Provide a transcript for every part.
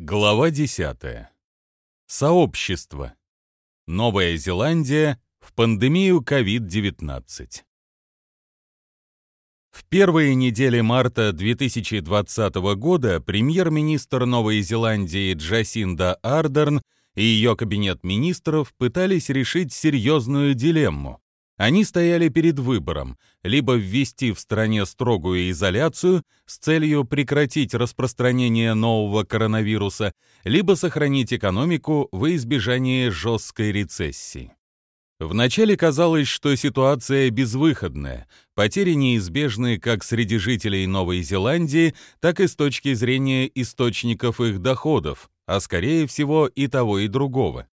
Глава 10. Сообщество. Новая Зеландия в пандемию COVID-19. В первые недели марта 2020 года премьер-министр Новой Зеландии Джасинда Ардерн и ее кабинет министров пытались решить серьезную дилемму они стояли перед выбором либо ввести в стране строгую изоляцию с целью прекратить распространение нового коронавируса, либо сохранить экономику во избежание жесткой рецессии. Вначале казалось, что ситуация безвыходная, потери неизбежны как среди жителей Новой Зеландии, так и с точки зрения источников их доходов, а скорее всего и того, и другого.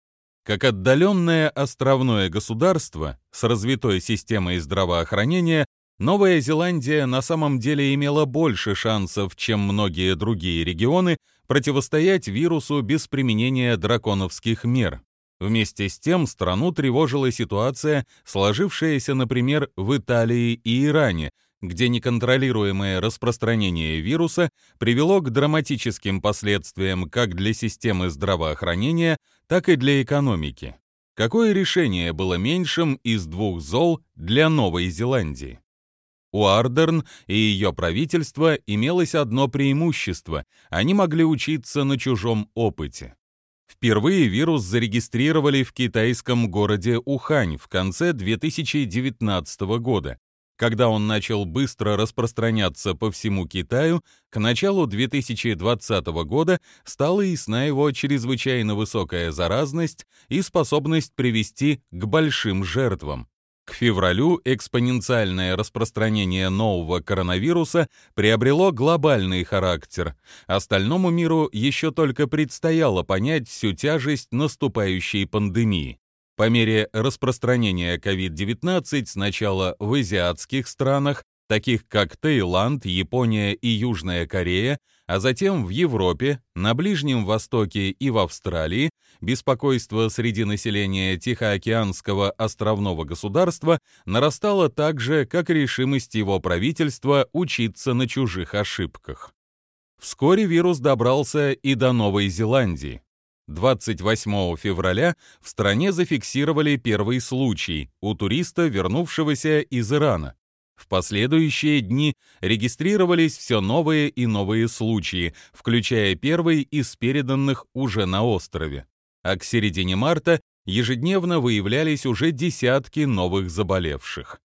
Как отдаленное островное государство с развитой системой здравоохранения, Новая Зеландия на самом деле имела больше шансов, чем многие другие регионы, противостоять вирусу без применения драконовских мер. Вместе с тем страну тревожила ситуация, сложившаяся, например, в Италии и Иране, где неконтролируемое распространение вируса привело к драматическим последствиям как для системы здравоохранения, так и для экономики. Какое решение было меньшим из двух зол для Новой Зеландии? У Ардерн и ее правительства имелось одно преимущество – они могли учиться на чужом опыте. Впервые вирус зарегистрировали в китайском городе Ухань в конце 2019 года, когда он начал быстро распространяться по всему Китаю, к началу 2020 года стала ясна его чрезвычайно высокая заразность и способность привести к большим жертвам. К февралю экспоненциальное распространение нового коронавируса приобрело глобальный характер. Остальному миру еще только предстояло понять всю тяжесть наступающей пандемии. По мере распространения COVID-19 сначала в азиатских странах, таких как Таиланд, Япония и Южная Корея, а затем в Европе, на Ближнем Востоке и в Австралии, беспокойство среди населения Тихоокеанского островного государства нарастало так же, как решимость его правительства учиться на чужих ошибках. Вскоре вирус добрался и до Новой Зеландии. 28 февраля в стране зафиксировали первый случай у туриста, вернувшегося из Ирана. В последующие дни регистрировались все новые и новые случаи, включая первый из переданных уже на острове. А к середине марта ежедневно выявлялись уже десятки новых заболевших.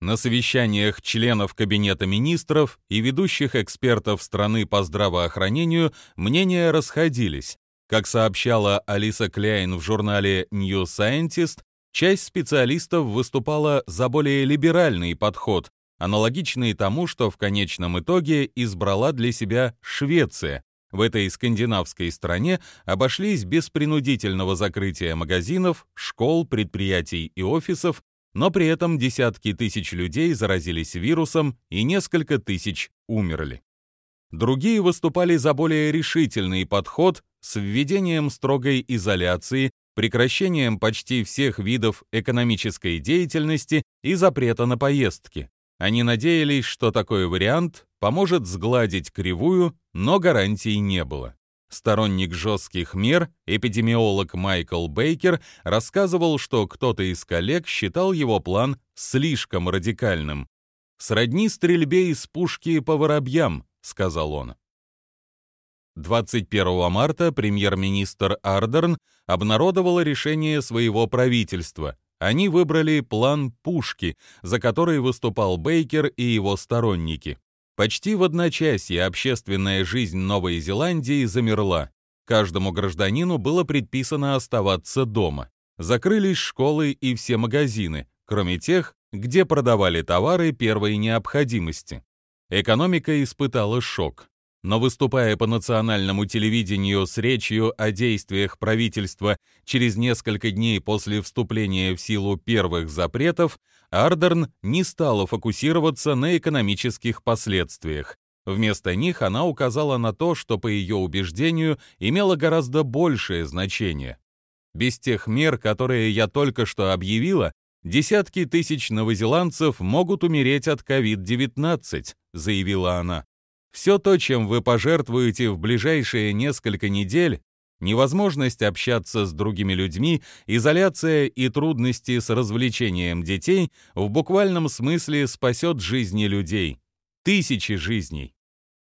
На совещаниях членов Кабинета министров и ведущих экспертов страны по здравоохранению мнения расходились, как сообщала Алиса Кляйн в журнале New Scientist, часть специалистов выступала за более либеральный подход, аналогичный тому, что в конечном итоге избрала для себя Швеция. В этой скандинавской стране обошлись без принудительного закрытия магазинов, школ, предприятий и офисов, но при этом десятки тысяч людей заразились вирусом и несколько тысяч умерли. Другие выступали за более решительный подход с введением строгой изоляции, прекращением почти всех видов экономической деятельности и запрета на поездки. Они надеялись, что такой вариант поможет сгладить кривую, но гарантий не было. Сторонник жестких мер, эпидемиолог Майкл Бейкер, рассказывал, что кто-то из коллег считал его план слишком радикальным. «Сродни стрельбе из пушки по воробьям», — сказал он. 21 марта премьер-министр Ардерн обнародовала решение своего правительства. Они выбрали план «Пушки», за который выступал Бейкер и его сторонники. Почти в одночасье общественная жизнь Новой Зеландии замерла. Каждому гражданину было предписано оставаться дома. Закрылись школы и все магазины, кроме тех, где продавали товары первой необходимости. Экономика испытала шок но выступая по национальному телевидению с речью о действиях правительства через несколько дней после вступления в силу первых запретов, Ардерн не стала фокусироваться на экономических последствиях. Вместо них она указала на то, что, по ее убеждению, имело гораздо большее значение. Без тех мер, которые я только что объявила, десятки тысяч новозеландцев могут умереть от COVID-19, заявила она. Все то, чем вы пожертвуете в ближайшие несколько недель, невозможность общаться с другими людьми, изоляция и трудности с развлечением детей в буквальном смысле спасет жизни людей. Тысячи жизней.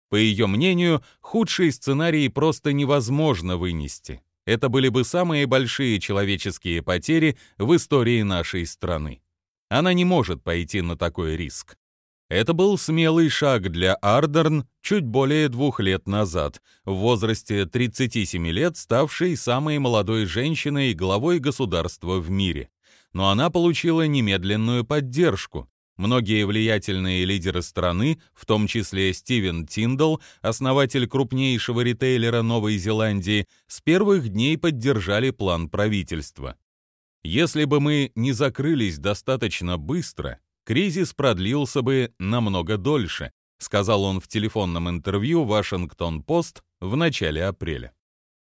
По ее мнению, худший сценарий просто невозможно вынести. Это были бы самые большие человеческие потери в истории нашей страны. Она не может пойти на такой риск. Это был смелый шаг для Ардерн чуть более двух лет назад, в возрасте 37 лет ставшей самой молодой женщиной главой государства в мире. Но она получила немедленную поддержку. Многие влиятельные лидеры страны, в том числе Стивен Тиндал, основатель крупнейшего ритейлера Новой Зеландии, с первых дней поддержали план правительства. Если бы мы не закрылись достаточно быстро, кризис продлился бы намного дольше, сказал он в телефонном интервью Вашингтон-Пост в начале апреля.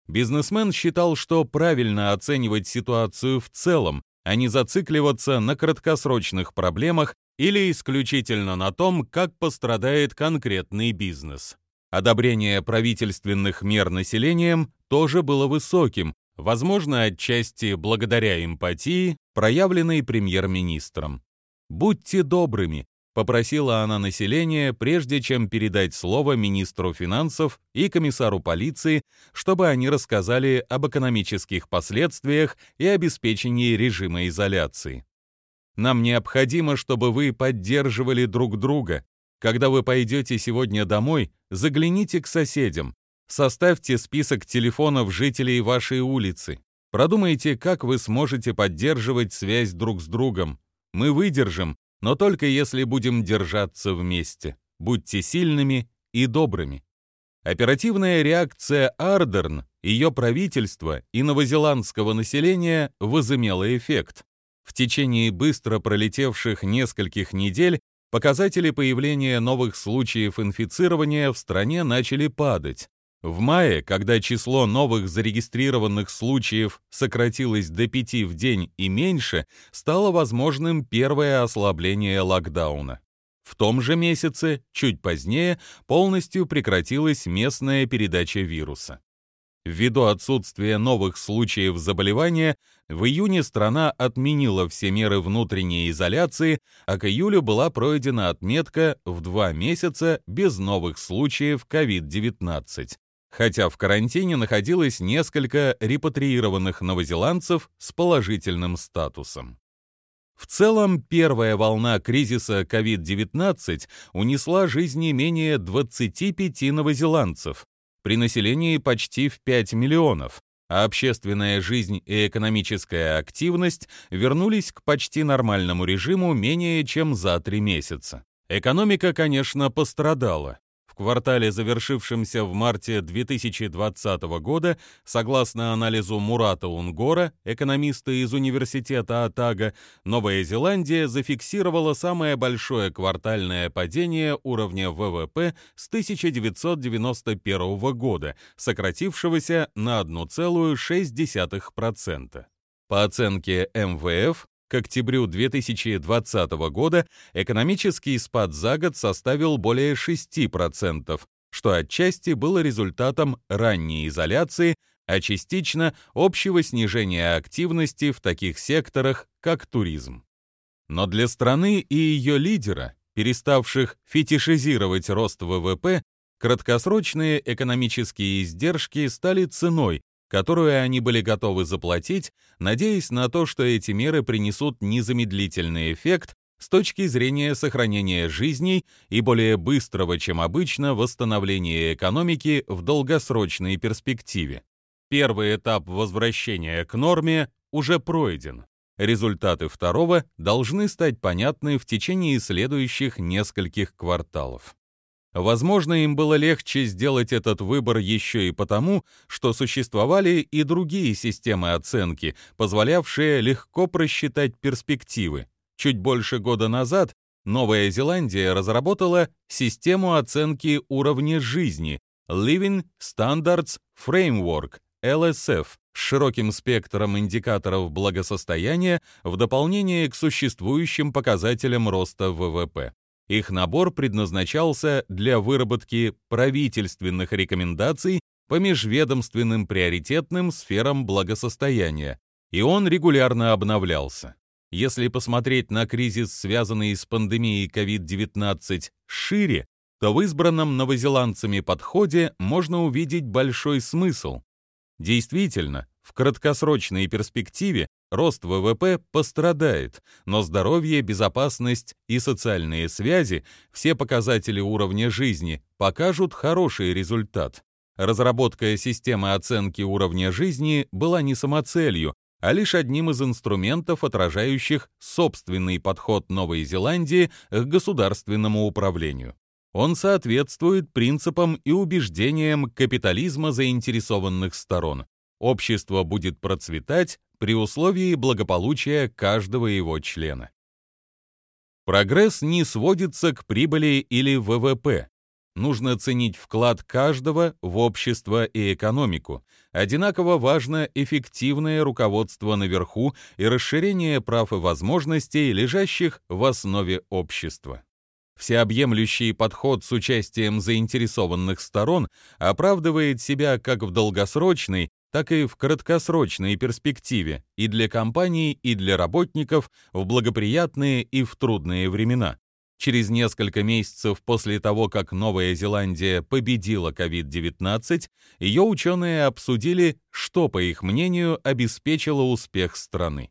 Бизнесмен считал, что правильно оценивать ситуацию в целом, а не зацикливаться на краткосрочных проблемах или исключительно на том, как пострадает конкретный бизнес. Одобрение правительственных мер населением тоже было высоким, возможно, отчасти благодаря эмпатии, проявленной премьер-министром. «Будьте добрыми», — попросила она население, прежде чем передать слово министру финансов и комиссару полиции, чтобы они рассказали об экономических последствиях и обеспечении режима изоляции. «Нам необходимо, чтобы вы поддерживали друг друга. Когда вы пойдете сегодня домой, загляните к соседям, составьте список телефонов жителей вашей улицы, продумайте, как вы сможете поддерживать связь друг с другом, мы выдержим, но только если будем держаться вместе. Будьте сильными и добрыми. Оперативная реакция Ардерн, ее правительства и новозеландского населения возымела эффект. В течение быстро пролетевших нескольких недель показатели появления новых случаев инфицирования в стране начали падать. В мае, когда число новых зарегистрированных случаев сократилось до пяти в день и меньше, стало возможным первое ослабление локдауна. В том же месяце, чуть позднее, полностью прекратилась местная передача вируса. Ввиду отсутствия новых случаев заболевания, в июне страна отменила все меры внутренней изоляции, а к июлю была пройдена отметка в два месяца без новых случаев COVID-19 хотя в карантине находилось несколько репатриированных новозеландцев с положительным статусом. В целом, первая волна кризиса COVID-19 унесла жизни менее 25 новозеландцев, при населении почти в 5 миллионов, а общественная жизнь и экономическая активность вернулись к почти нормальному режиму менее чем за три месяца. Экономика, конечно, пострадала. Квартале, завершившемся в марте 2020 года, согласно анализу Мурата Унгора, экономиста из университета Атага, Новая Зеландия зафиксировала самое большое квартальное падение уровня ВВП с 1991 года, сократившегося на 1,6%. По оценке МВФ, к октябрю 2020 года экономический спад за год составил более 6%, что отчасти было результатом ранней изоляции, а частично общего снижения активности в таких секторах, как туризм. Но для страны и ее лидера, переставших фетишизировать рост ВВП, краткосрочные экономические издержки стали ценой, которую они были готовы заплатить, надеясь на то, что эти меры принесут незамедлительный эффект с точки зрения сохранения жизней и более быстрого, чем обычно, восстановления экономики в долгосрочной перспективе. Первый этап возвращения к норме уже пройден. Результаты второго должны стать понятны в течение следующих нескольких кварталов. Возможно, им было легче сделать этот выбор еще и потому, что существовали и другие системы оценки, позволявшие легко просчитать перспективы. Чуть больше года назад Новая Зеландия разработала систему оценки уровня жизни Living Standards Framework LSF с широким спектром индикаторов благосостояния в дополнение к существующим показателям роста ВВП. Их набор предназначался для выработки правительственных рекомендаций по межведомственным приоритетным сферам благосостояния, и он регулярно обновлялся. Если посмотреть на кризис, связанный с пандемией COVID-19, шире, то в избранном новозеландцами подходе можно увидеть большой смысл. Действительно, в краткосрочной перспективе рост ВВП пострадает, но здоровье, безопасность и социальные связи, все показатели уровня жизни, покажут хороший результат. Разработка системы оценки уровня жизни была не самоцелью, а лишь одним из инструментов, отражающих собственный подход Новой Зеландии к государственному управлению. Он соответствует принципам и убеждениям капитализма заинтересованных сторон. Общество будет процветать при условии благополучия каждого его члена. Прогресс не сводится к прибыли или ВВП. Нужно ценить вклад каждого в общество и экономику. Одинаково важно эффективное руководство наверху и расширение прав и возможностей, лежащих в основе общества. Всеобъемлющий подход с участием заинтересованных сторон оправдывает себя как в долгосрочной, так и в краткосрочной перспективе и для компаний, и для работников в благоприятные и в трудные времена. Через несколько месяцев после того, как Новая Зеландия победила COVID-19, ее ученые обсудили, что, по их мнению, обеспечило успех страны.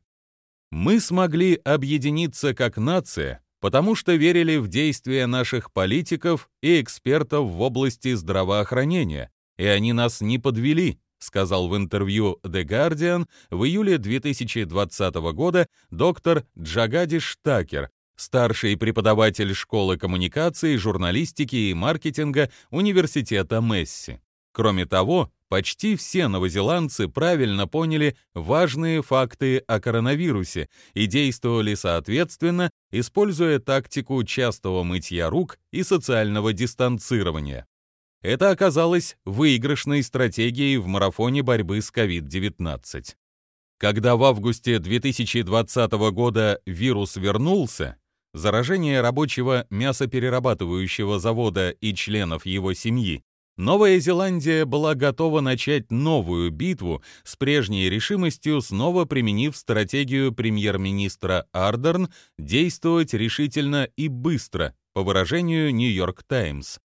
Мы смогли объединиться как нация, потому что верили в действия наших политиков и экспертов в области здравоохранения, и они нас не подвели, сказал в интервью The Guardian в июле 2020 года доктор Джагади Штакер, старший преподаватель школы коммуникации, журналистики и маркетинга Университета Месси. Кроме того, почти все новозеландцы правильно поняли важные факты о коронавирусе и действовали соответственно, используя тактику частого мытья рук и социального дистанцирования. Это оказалось выигрышной стратегией в марафоне борьбы с COVID-19. Когда в августе 2020 года вирус вернулся, заражение рабочего мясоперерабатывающего завода и членов его семьи, Новая Зеландия была готова начать новую битву с прежней решимостью, снова применив стратегию премьер-министра Ардерн действовать решительно и быстро, по выражению Нью-Йорк Таймс.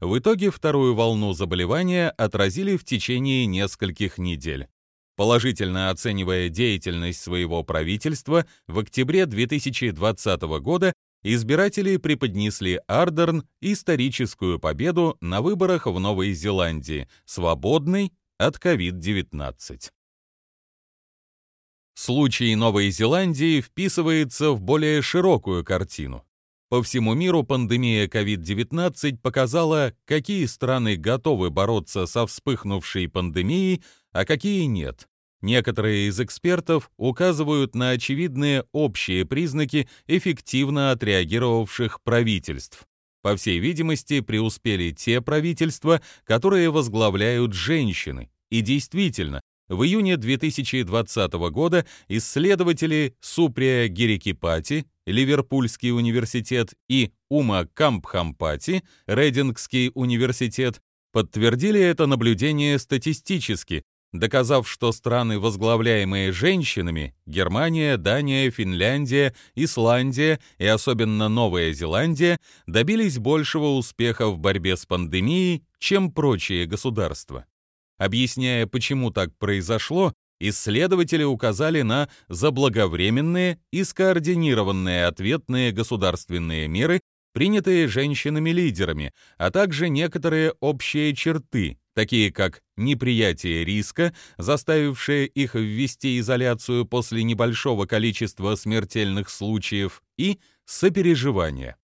В итоге вторую волну заболевания отразили в течение нескольких недель. Положительно оценивая деятельность своего правительства, в октябре 2020 года избиратели преподнесли Ардерн историческую победу на выборах в Новой Зеландии, свободной от COVID-19. Случай Новой Зеландии вписывается в более широкую картину. По всему миру пандемия COVID-19 показала, какие страны готовы бороться со вспыхнувшей пандемией, а какие нет. Некоторые из экспертов указывают на очевидные общие признаки эффективно отреагировавших правительств. По всей видимости, преуспели те правительства, которые возглавляют женщины. И действительно, в июне 2020 года исследователи Суприя Гарикипати, Ливерпульский университет и Ума Камбхампати, Рейдингский университет, подтвердили это наблюдение статистически, доказав, что страны, возглавляемые женщинами, Германия, Дания, Финляндия, Исландия и особенно Новая Зеландия, добились большего успеха в борьбе с пандемией, чем прочие государства. Объясняя, почему так произошло, исследователи указали на заблаговременные и скоординированные ответные государственные меры, принятые женщинами-лидерами, а также некоторые общие черты, такие как неприятие риска, заставившее их ввести изоляцию после небольшого количества смертельных случаев, и сопереживание.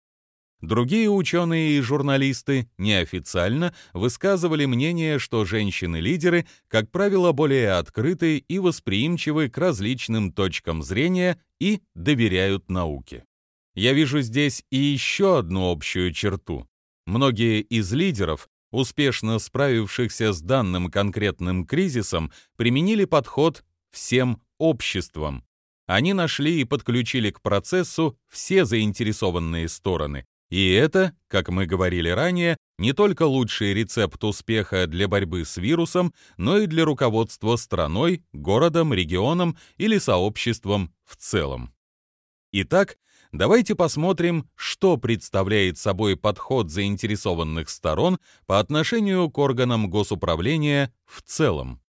Другие ученые и журналисты неофициально высказывали мнение, что женщины-лидеры, как правило, более открыты и восприимчивы к различным точкам зрения и доверяют науке. Я вижу здесь и еще одну общую черту. Многие из лидеров, успешно справившихся с данным конкретным кризисом, применили подход всем обществом. Они нашли и подключили к процессу все заинтересованные стороны И это, как мы говорили ранее, не только лучший рецепт успеха для борьбы с вирусом, но и для руководства страной, городом, регионом или сообществом в целом. Итак, давайте посмотрим, что представляет собой подход заинтересованных сторон по отношению к органам госуправления в целом.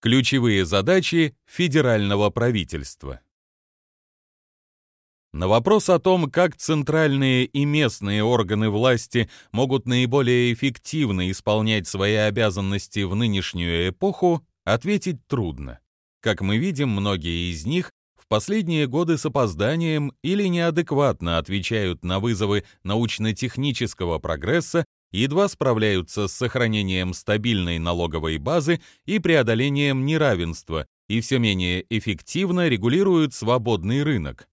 Ключевые задачи федерального правительства. На вопрос о том, как центральные и местные органы власти могут наиболее эффективно исполнять свои обязанности в нынешнюю эпоху, ответить трудно. Как мы видим, многие из них в последние годы с опозданием или неадекватно отвечают на вызовы научно-технического прогресса, едва справляются с сохранением стабильной налоговой базы и преодолением неравенства и все менее эффективно регулируют свободный рынок.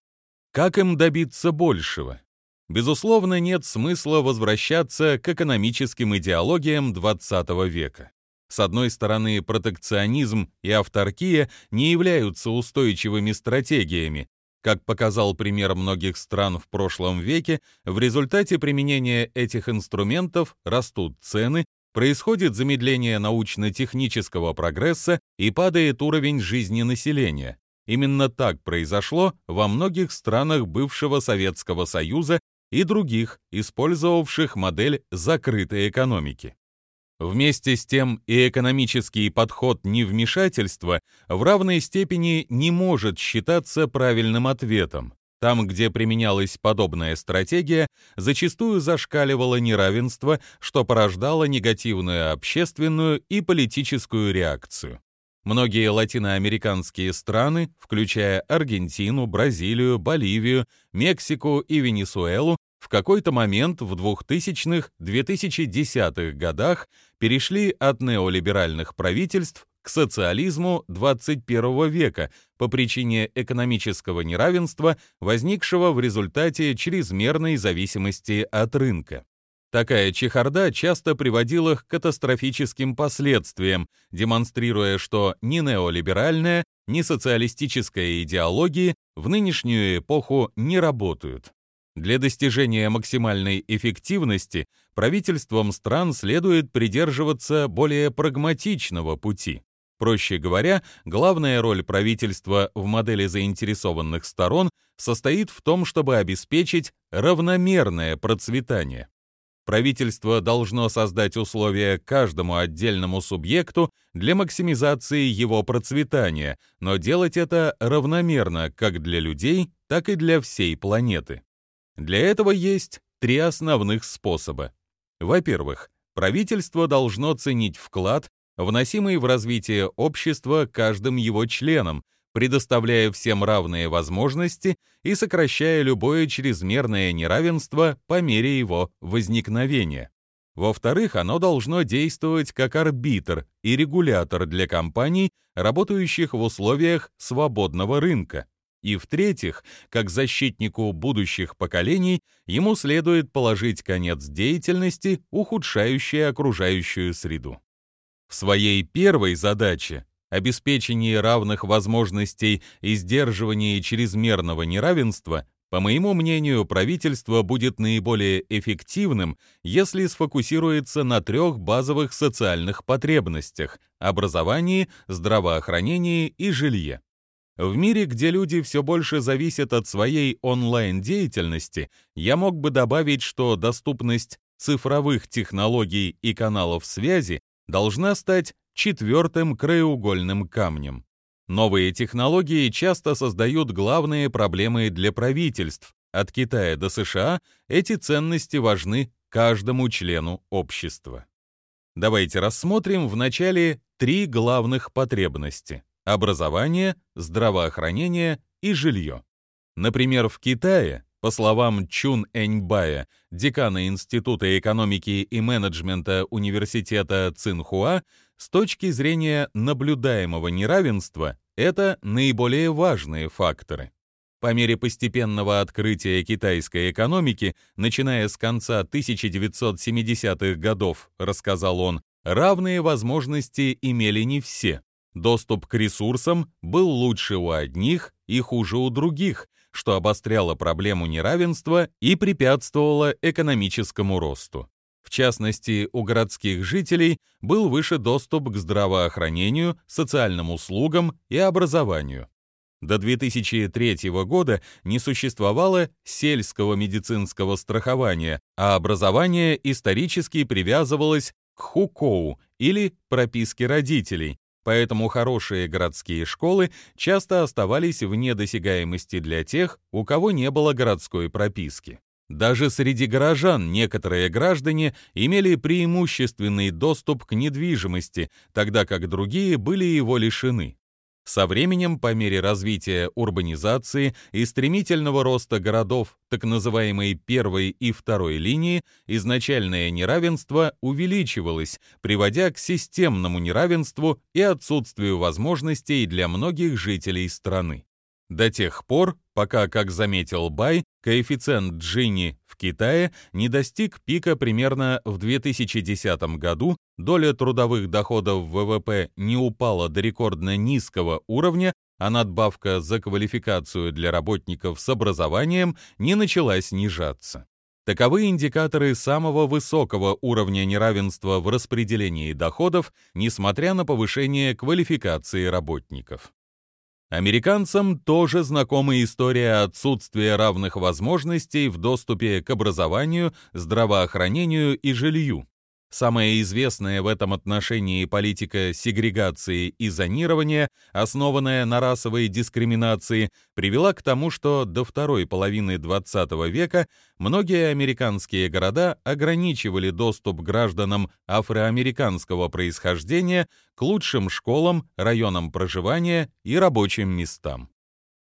Как им добиться большего? Безусловно, нет смысла возвращаться к экономическим идеологиям XX века. С одной стороны, протекционизм и авторкия не являются устойчивыми стратегиями. Как показал пример многих стран в прошлом веке, в результате применения этих инструментов растут цены, происходит замедление научно-технического прогресса и падает уровень жизни населения. Именно так произошло во многих странах бывшего Советского Союза и других, использовавших модель закрытой экономики. Вместе с тем и экономический подход невмешательства в равной степени не может считаться правильным ответом. Там, где применялась подобная стратегия, зачастую зашкаливало неравенство, что порождало негативную общественную и политическую реакцию. Многие латиноамериканские страны, включая Аргентину, Бразилию, Боливию, Мексику и Венесуэлу, в какой-то момент в 2000-2010-х годах перешли от неолиберальных правительств к социализму 21 века по причине экономического неравенства, возникшего в результате чрезмерной зависимости от рынка. Такая чехарда часто приводила к катастрофическим последствиям, демонстрируя, что ни неолиберальная, ни социалистическая идеологии в нынешнюю эпоху не работают. Для достижения максимальной эффективности правительствам стран следует придерживаться более прагматичного пути. Проще говоря, главная роль правительства в модели заинтересованных сторон состоит в том, чтобы обеспечить равномерное процветание. Правительство должно создать условия каждому отдельному субъекту для максимизации его процветания, но делать это равномерно как для людей, так и для всей планеты. Для этого есть три основных способа. Во-первых, правительство должно ценить вклад, вносимый в развитие общества каждым его членом, предоставляя всем равные возможности и сокращая любое чрезмерное неравенство по мере его возникновения. Во-вторых, оно должно действовать как арбитр и регулятор для компаний, работающих в условиях свободного рынка. И в-третьих, как защитнику будущих поколений, ему следует положить конец деятельности, ухудшающей окружающую среду. В своей первой задаче обеспечении равных возможностей и сдерживании чрезмерного неравенства, по моему мнению, правительство будет наиболее эффективным, если сфокусируется на трех базовых социальных потребностях – образовании, здравоохранении и жилье. В мире, где люди все больше зависят от своей онлайн-деятельности, я мог бы добавить, что доступность цифровых технологий и каналов связи должна стать четвертым краеугольным камнем. Новые технологии часто создают главные проблемы для правительств. От Китая до США эти ценности важны каждому члену общества. Давайте рассмотрим вначале три главных потребности – образование, здравоохранение и жилье. Например, в Китае по словам Чун Эньбая, декана Института экономики и менеджмента Университета Цинхуа, с точки зрения наблюдаемого неравенства, это наиболее важные факторы. По мере постепенного открытия китайской экономики, начиная с конца 1970-х годов, рассказал он, равные возможности имели не все. Доступ к ресурсам был лучше у одних и хуже у других, что обостряло проблему неравенства и препятствовало экономическому росту. В частности, у городских жителей был выше доступ к здравоохранению, социальным услугам и образованию. До 2003 года не существовало сельского медицинского страхования, а образование исторически привязывалось к хукоу или прописке родителей, поэтому хорошие городские школы часто оставались вне досягаемости для тех, у кого не было городской прописки. Даже среди горожан некоторые граждане имели преимущественный доступ к недвижимости, тогда как другие были его лишены. Со временем, по мере развития урбанизации и стремительного роста городов так называемой первой и второй линии, изначальное неравенство увеличивалось, приводя к системному неравенству и отсутствию возможностей для многих жителей страны до тех пор, пока, как заметил Бай, коэффициент Джинни в Китае не достиг пика примерно в 2010 году, доля трудовых доходов ВВП не упала до рекордно низкого уровня, а надбавка за квалификацию для работников с образованием не начала снижаться. Таковы индикаторы самого высокого уровня неравенства в распределении доходов, несмотря на повышение квалификации работников. Американцам тоже знакома история отсутствия равных возможностей в доступе к образованию, здравоохранению и жилью. Самая известная в этом отношении политика сегрегации и зонирования, основанная на расовой дискриминации, привела к тому, что до второй половины XX века многие американские города ограничивали доступ гражданам афроамериканского происхождения к лучшим школам, районам проживания и рабочим местам.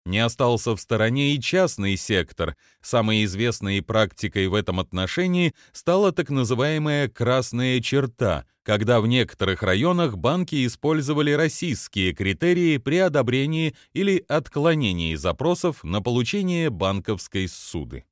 Не остался в стороне и частный сектор. Самой известной практикой в этом отношении стала так называемая «красная черта», когда в некоторых районах банки использовали российские критерии при одобрении или отклонении запросов на получение банковской ссуды.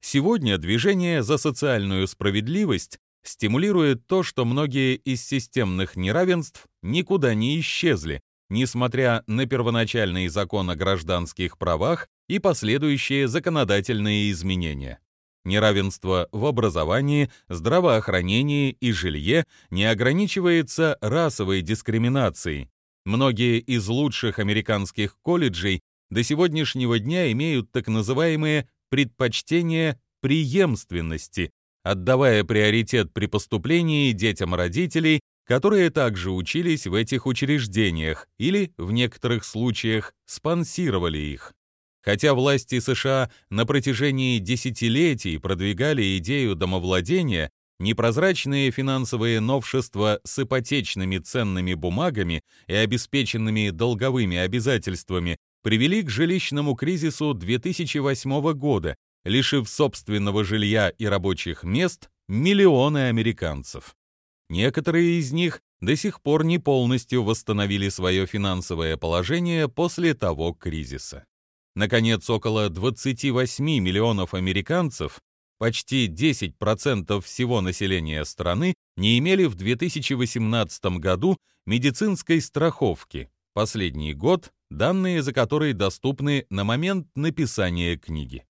Сегодня движение за социальную справедливость стимулирует то, что многие из системных неравенств никуда не исчезли, несмотря на первоначальный закон о гражданских правах и последующие законодательные изменения. Неравенство в образовании, здравоохранении и жилье не ограничивается расовой дискриминацией. Многие из лучших американских колледжей до сегодняшнего дня имеют так называемые предпочтения преемственности, отдавая приоритет при поступлении детям родителей которые также учились в этих учреждениях или, в некоторых случаях, спонсировали их. Хотя власти США на протяжении десятилетий продвигали идею домовладения, непрозрачные финансовые новшества с ипотечными ценными бумагами и обеспеченными долговыми обязательствами привели к жилищному кризису 2008 года, лишив собственного жилья и рабочих мест миллионы американцев. Некоторые из них до сих пор не полностью восстановили свое финансовое положение после того кризиса. Наконец, около 28 миллионов американцев, почти 10% всего населения страны, не имели в 2018 году медицинской страховки, последний год, данные за который доступны на момент написания книги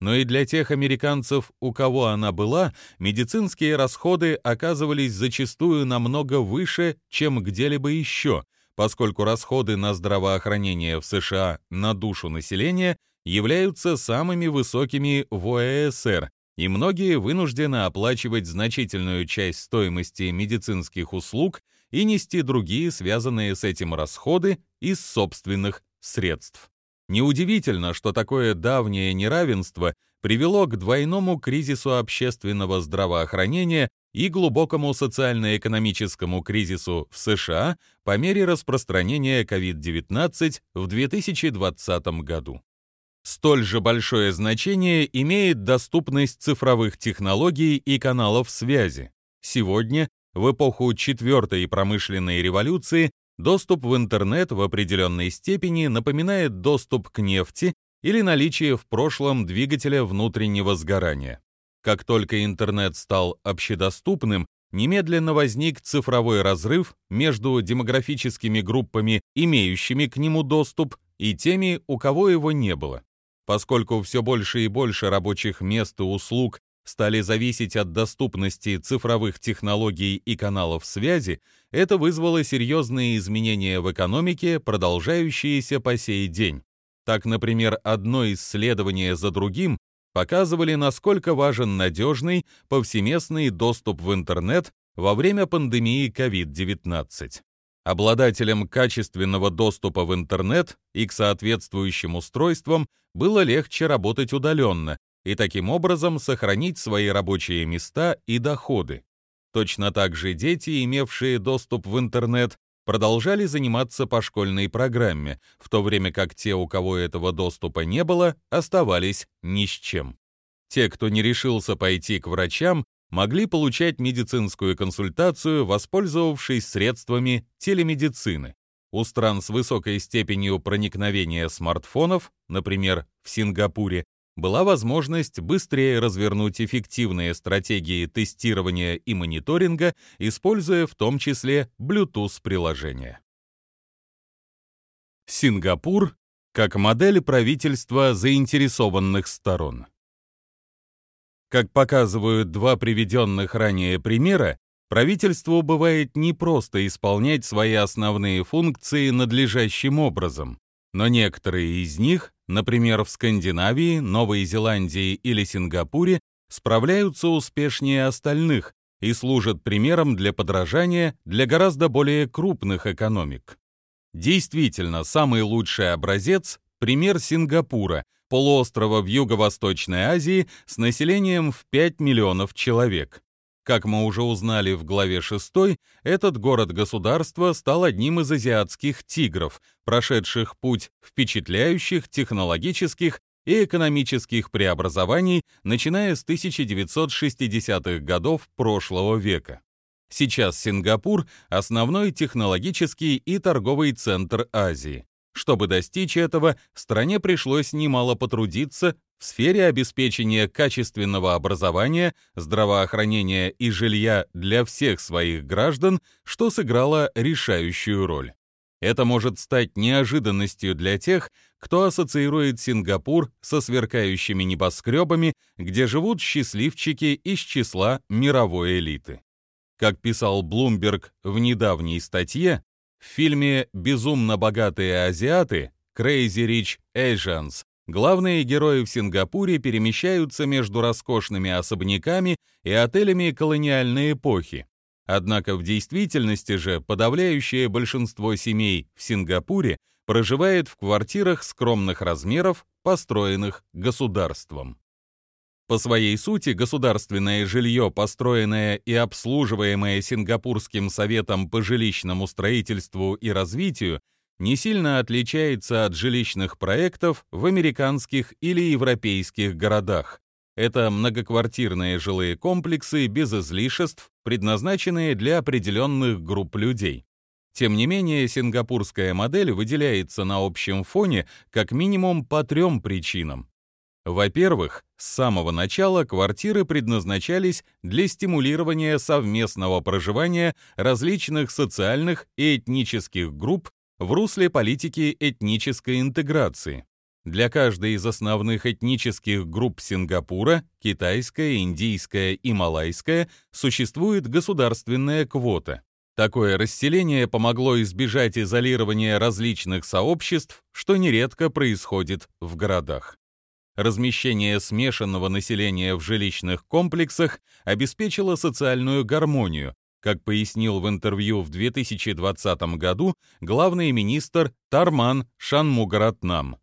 но и для тех американцев, у кого она была, медицинские расходы оказывались зачастую намного выше, чем где-либо еще, поскольку расходы на здравоохранение в США на душу населения являются самыми высокими в ОЭСР, и многие вынуждены оплачивать значительную часть стоимости медицинских услуг и нести другие связанные с этим расходы из собственных средств. Неудивительно, что такое давнее неравенство привело к двойному кризису общественного здравоохранения и глубокому социально-экономическому кризису в США по мере распространения COVID-19 в 2020 году. Столь же большое значение имеет доступность цифровых технологий и каналов связи. Сегодня, в эпоху четвертой промышленной революции, Доступ в интернет в определенной степени напоминает доступ к нефти или наличие в прошлом двигателя внутреннего сгорания. Как только интернет стал общедоступным, немедленно возник цифровой разрыв между демографическими группами, имеющими к нему доступ, и теми, у кого его не было. Поскольку все больше и больше рабочих мест и услуг стали зависеть от доступности цифровых технологий и каналов связи, это вызвало серьезные изменения в экономике, продолжающиеся по сей день. Так, например, одно исследование за другим показывали, насколько важен надежный, повсеместный доступ в интернет во время пандемии COVID-19. Обладателям качественного доступа в интернет и к соответствующим устройствам было легче работать удаленно и таким образом сохранить свои рабочие места и доходы. Точно так же дети, имевшие доступ в интернет, продолжали заниматься по школьной программе, в то время как те, у кого этого доступа не было, оставались ни с чем. Те, кто не решился пойти к врачам, могли получать медицинскую консультацию, воспользовавшись средствами телемедицины. У стран с высокой степенью проникновения смартфонов, например, в Сингапуре, была возможность быстрее развернуть эффективные стратегии тестирования и мониторинга, используя в том числе Bluetooth-приложения. Сингапур как модель правительства заинтересованных сторон. Как показывают два приведенных ранее примера, правительству бывает непросто исполнять свои основные функции надлежащим образом, но некоторые из них, например, в Скандинавии, Новой Зеландии или Сингапуре, справляются успешнее остальных и служат примером для подражания для гораздо более крупных экономик. Действительно, самый лучший образец – пример Сингапура – полуострова в Юго-Восточной Азии с населением в 5 миллионов человек. Как мы уже узнали в главе 6, этот город-государство стал одним из азиатских тигров, прошедших путь впечатляющих технологических и экономических преобразований, начиная с 1960-х годов прошлого века. Сейчас Сингапур – основной технологический и торговый центр Азии. Чтобы достичь этого, стране пришлось немало потрудиться в сфере обеспечения качественного образования, здравоохранения и жилья для всех своих граждан, что сыграло решающую роль. Это может стать неожиданностью для тех, кто ассоциирует Сингапур со сверкающими небоскребами, где живут счастливчики из числа мировой элиты. Как писал Блумберг в недавней статье, в фильме «Безумно богатые азиаты» Crazy Rich Asians главные герои в Сингапуре перемещаются между роскошными особняками и отелями колониальной эпохи. Однако в действительности же подавляющее большинство семей в Сингапуре проживает в квартирах скромных размеров, построенных государством. По своей сути, государственное жилье, построенное и обслуживаемое Сингапурским советом по жилищному строительству и развитию, не сильно отличается от жилищных проектов в американских или европейских городах. Это многоквартирные жилые комплексы без излишеств, предназначенные для определенных групп людей. Тем не менее, сингапурская модель выделяется на общем фоне как минимум по трем причинам. Во-первых, с самого начала квартиры предназначались для стимулирования совместного проживания различных социальных и этнических групп в русле политики этнической интеграции. Для каждой из основных этнических групп Сингапура, китайская, индийская и малайская, существует государственная квота. Такое расселение помогло избежать изолирования различных сообществ, что нередко происходит в городах размещение смешанного населения в жилищных комплексах обеспечило социальную гармонию, как пояснил в интервью в 2020 году главный министр Тарман Шанмугаратнам.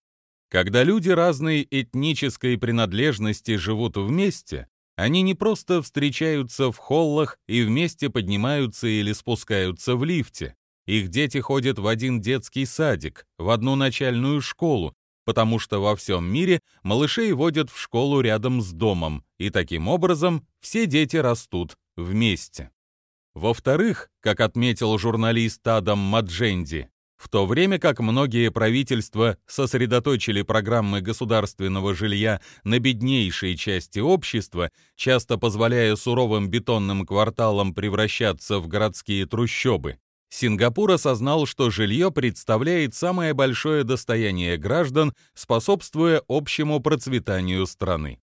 Когда люди разной этнической принадлежности живут вместе, они не просто встречаются в холлах и вместе поднимаются или спускаются в лифте. Их дети ходят в один детский садик, в одну начальную школу, потому что во всем мире малышей водят в школу рядом с домом, и таким образом все дети растут вместе. Во-вторых, как отметил журналист Адам Мадженди, в то время как многие правительства сосредоточили программы государственного жилья на беднейшей части общества, часто позволяя суровым бетонным кварталам превращаться в городские трущобы, Сингапур осознал, что жилье представляет самое большое достояние граждан, способствуя общему процветанию страны.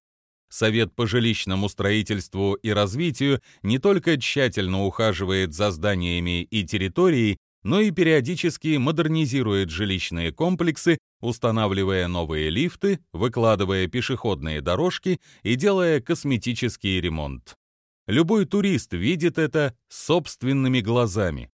Совет по жилищному строительству и развитию не только тщательно ухаживает за зданиями и территорией, но и периодически модернизирует жилищные комплексы, устанавливая новые лифты, выкладывая пешеходные дорожки и делая косметический ремонт. Любой турист видит это собственными глазами.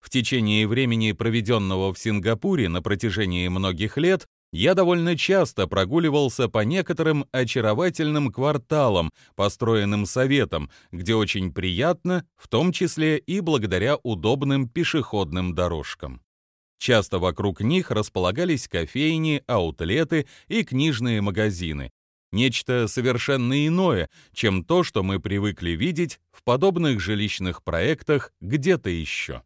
В течение времени, проведенного в Сингапуре на протяжении многих лет, я довольно часто прогуливался по некоторым очаровательным кварталам, построенным советом, где очень приятно, в том числе и благодаря удобным пешеходным дорожкам. Часто вокруг них располагались кофейни, аутлеты и книжные магазины. Нечто совершенно иное, чем то, что мы привыкли видеть в подобных жилищных проектах где-то еще.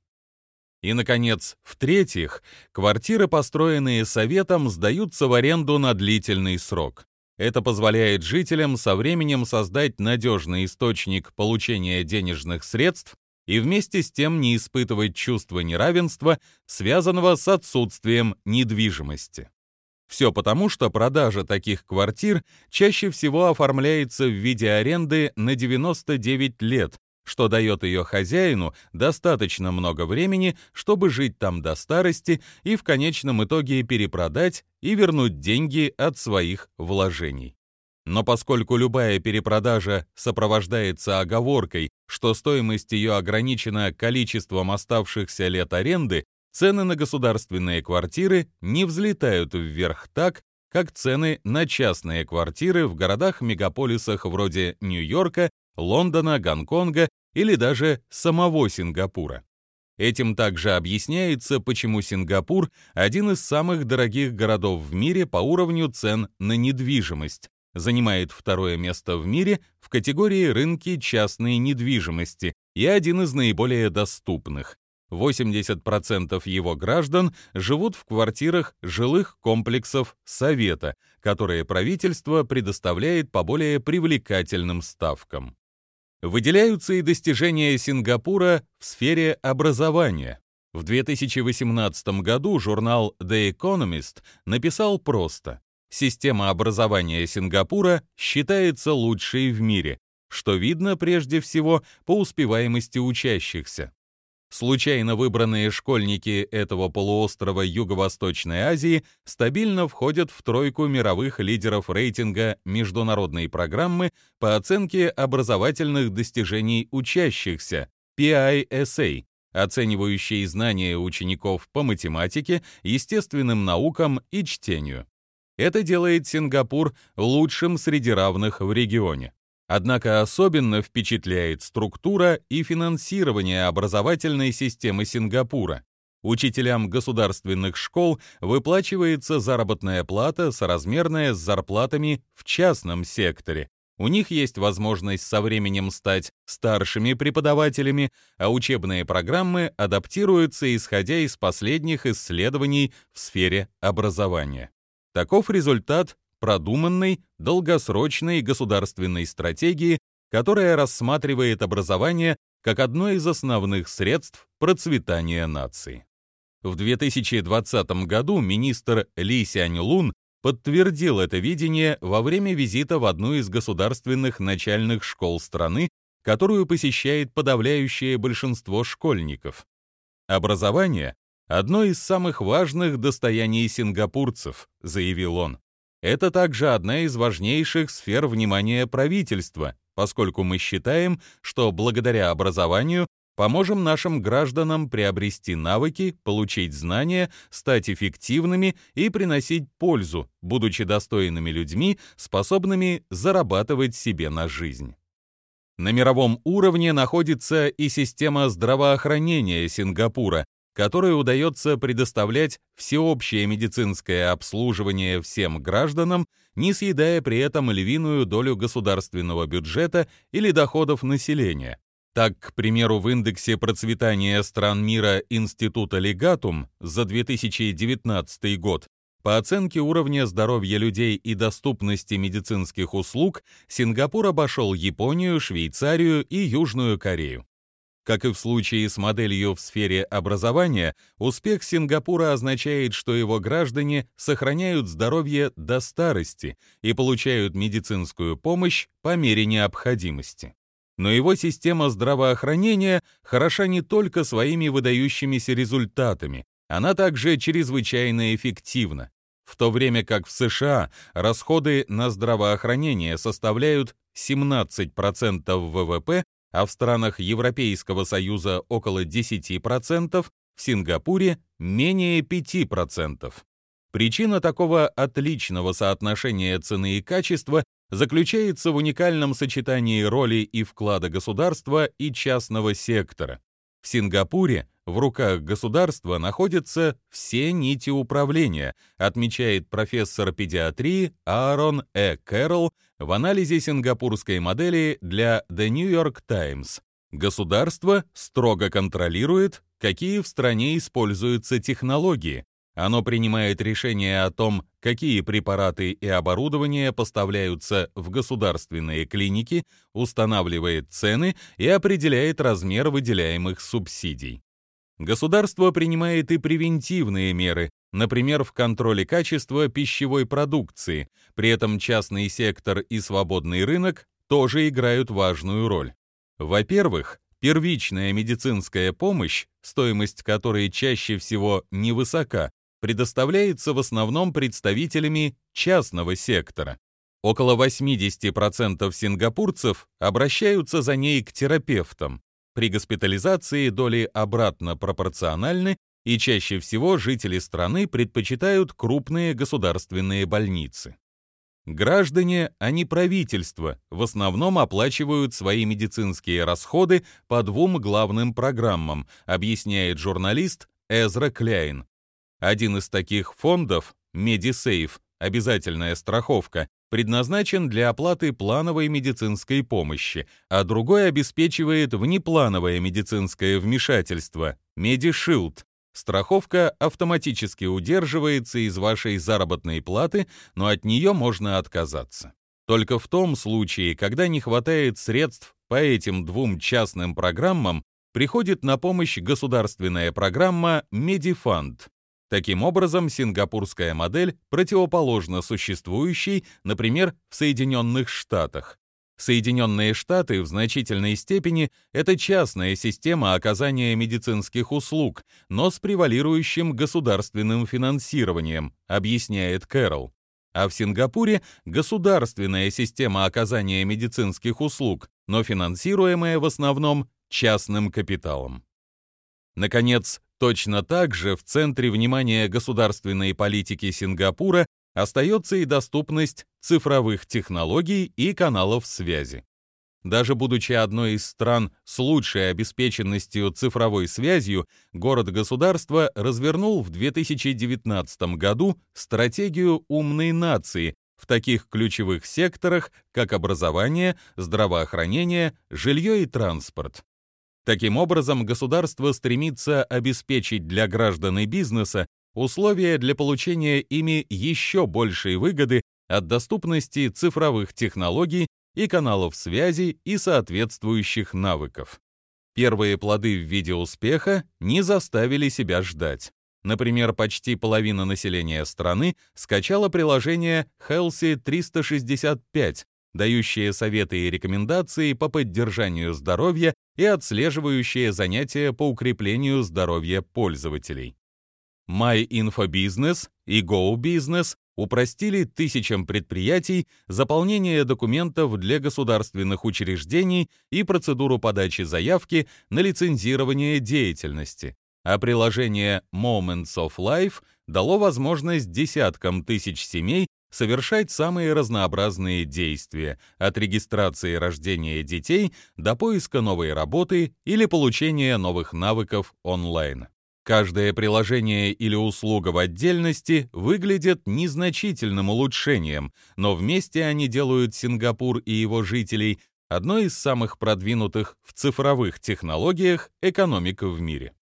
И, наконец, в-третьих, квартиры, построенные советом, сдаются в аренду на длительный срок. Это позволяет жителям со временем создать надежный источник получения денежных средств и вместе с тем не испытывать чувство неравенства, связанного с отсутствием недвижимости. Все потому, что продажа таких квартир чаще всего оформляется в виде аренды на 99 лет, что дает ее хозяину достаточно много времени, чтобы жить там до старости и в конечном итоге перепродать и вернуть деньги от своих вложений. Но поскольку любая перепродажа сопровождается оговоркой, что стоимость ее ограничена количеством оставшихся лет аренды, цены на государственные квартиры не взлетают вверх так, как цены на частные квартиры в городах-мегаполисах вроде Нью-Йорка Лондона, Гонконга или даже самого Сингапура. Этим также объясняется, почему Сингапур – один из самых дорогих городов в мире по уровню цен на недвижимость, занимает второе место в мире в категории рынки частной недвижимости и один из наиболее доступных. 80% его граждан живут в квартирах жилых комплексов Совета, которые правительство предоставляет по более привлекательным ставкам. Выделяются и достижения Сингапура в сфере образования. В 2018 году журнал The Economist написал просто «Система образования Сингапура считается лучшей в мире, что видно прежде всего по успеваемости учащихся. Случайно выбранные школьники этого полуострова Юго-Восточной Азии стабильно входят в тройку мировых лидеров рейтинга международной программы по оценке образовательных достижений учащихся PISA, оценивающей знания учеников по математике, естественным наукам и чтению. Это делает Сингапур лучшим среди равных в регионе. Однако особенно впечатляет структура и финансирование образовательной системы Сингапура. Учителям государственных школ выплачивается заработная плата, соразмерная с зарплатами в частном секторе. У них есть возможность со временем стать старшими преподавателями, а учебные программы адаптируются исходя из последних исследований в сфере образования. Таков результат продуманной, долгосрочной государственной стратегии, которая рассматривает образование как одно из основных средств процветания нации. В 2020 году министр Ли Сянь Лун подтвердил это видение во время визита в одну из государственных начальных школ страны, которую посещает подавляющее большинство школьников. Образование – одно из самых важных достояний сингапурцев, заявил он. Это также одна из важнейших сфер внимания правительства, поскольку мы считаем, что благодаря образованию поможем нашим гражданам приобрести навыки, получить знания, стать эффективными и приносить пользу, будучи достойными людьми, способными зарабатывать себе на жизнь. На мировом уровне находится и система здравоохранения Сингапура, которой удается предоставлять всеобщее медицинское обслуживание всем гражданам, не съедая при этом львиную долю государственного бюджета или доходов населения. Так, к примеру, в индексе процветания стран мира Института Легатум за 2019 год по оценке уровня здоровья людей и доступности медицинских услуг Сингапур обошел Японию, Швейцарию и Южную Корею. Как и в случае с моделью в сфере образования, успех Сингапура означает, что его граждане сохраняют здоровье до старости и получают медицинскую помощь по мере необходимости. Но его система здравоохранения хороша не только своими выдающимися результатами, она также чрезвычайно эффективна. В то время как в США расходы на здравоохранение составляют 17% ВВП, а в странах Европейского Союза около 10%, в Сингапуре менее 5%. Причина такого отличного соотношения цены и качества заключается в уникальном сочетании роли и вклада государства и частного сектора. В Сингапуре в руках государства находятся все нити управления, отмечает профессор педиатрии Аарон Э. Кэрролл в анализе сингапурской модели для The New York Times. Государство строго контролирует, какие в стране используются технологии. Оно принимает решение о том, какие препараты и оборудование поставляются в государственные клиники, устанавливает цены и определяет размер выделяемых субсидий. Государство принимает и превентивные меры, например, в контроле качества пищевой продукции. При этом частный сектор и свободный рынок тоже играют важную роль. Во-первых, первичная медицинская помощь, стоимость которой чаще всего невысока, предоставляется в основном представителями частного сектора. Около 80% сингапурцев обращаются за ней к терапевтам. При госпитализации доли обратно пропорциональны, и чаще всего жители страны предпочитают крупные государственные больницы. Граждане, а не правительство, в основном оплачивают свои медицинские расходы по двум главным программам, объясняет журналист Эзра Кляйн. Один из таких фондов, MediSafe, обязательная страховка, предназначен для оплаты плановой медицинской помощи, а другой обеспечивает внеплановое медицинское вмешательство, MediShield. Страховка автоматически удерживается из вашей заработной платы, но от нее можно отказаться. Только в том случае, когда не хватает средств по этим двум частным программам, приходит на помощь государственная программа Medifund. Таким образом, сингапурская модель противоположна существующей, например, в Соединенных Штатах. Соединенные Штаты в значительной степени это частная система оказания медицинских услуг, но с превалирующим государственным финансированием, объясняет Кэрол. А в Сингапуре государственная система оказания медицинских услуг, но финансируемая в основном частным капиталом. Наконец, Точно так же в центре внимания государственной политики Сингапура остается и доступность цифровых технологий и каналов связи. Даже будучи одной из стран с лучшей обеспеченностью цифровой связью, город-государство развернул в 2019 году стратегию умной нации в таких ключевых секторах, как образование, здравоохранение, жилье и транспорт. Таким образом, государство стремится обеспечить для граждан и бизнеса условия для получения ими еще большей выгоды от доступности цифровых технологий и каналов связи и соответствующих навыков. Первые плоды в виде успеха не заставили себя ждать. Например, почти половина населения страны скачала приложение Healthy 365, дающее советы и рекомендации по поддержанию здоровья и отслеживающее занятия по укреплению здоровья пользователей. MyInfoBusiness и GoBusiness упростили тысячам предприятий заполнение документов для государственных учреждений и процедуру подачи заявки на лицензирование деятельности, а приложение Moments of Life дало возможность десяткам тысяч семей совершать самые разнообразные действия, от регистрации рождения детей до поиска новой работы или получения новых навыков онлайн. Каждое приложение или услуга в отдельности выглядит незначительным улучшением, но вместе они делают Сингапур и его жителей одной из самых продвинутых в цифровых технологиях экономик в мире.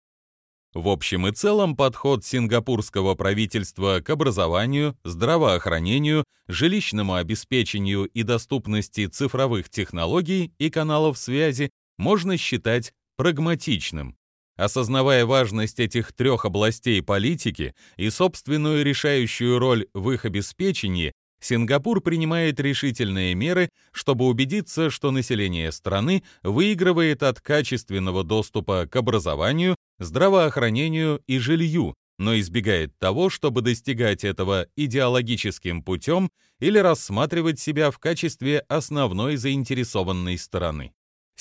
В общем и целом подход сингапурского правительства к образованию, здравоохранению, жилищному обеспечению и доступности цифровых технологий и каналов связи можно считать прагматичным. Осознавая важность этих трех областей политики и собственную решающую роль в их обеспечении, Сингапур принимает решительные меры, чтобы убедиться, что население страны выигрывает от качественного доступа к образованию, здравоохранению и жилью, но избегает того, чтобы достигать этого идеологическим путем или рассматривать себя в качестве основной заинтересованной стороны.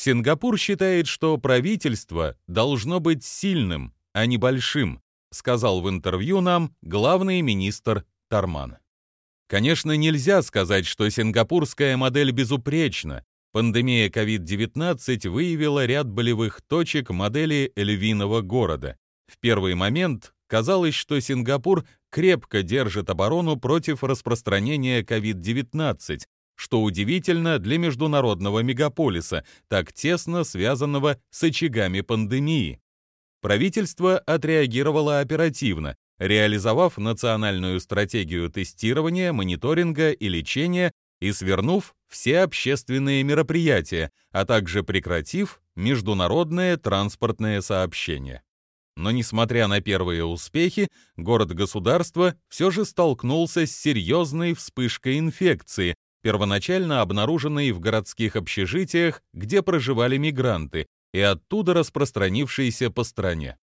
Сингапур считает, что правительство должно быть сильным, а не большим, сказал в интервью нам главный министр Тарман. Конечно, нельзя сказать, что сингапурская модель безупречна. Пандемия COVID-19 выявила ряд болевых точек модели львиного города. В первый момент казалось, что Сингапур крепко держит оборону против распространения COVID-19, что удивительно для международного мегаполиса, так тесно связанного с очагами пандемии. Правительство отреагировало оперативно, реализовав национальную стратегию тестирования, мониторинга и лечения и свернув все общественные мероприятия, а также прекратив международное транспортное сообщение. Но несмотря на первые успехи, город-государство все же столкнулся с серьезной вспышкой инфекции, первоначально обнаруженной в городских общежитиях, где проживали мигранты, и оттуда распространившейся по стране.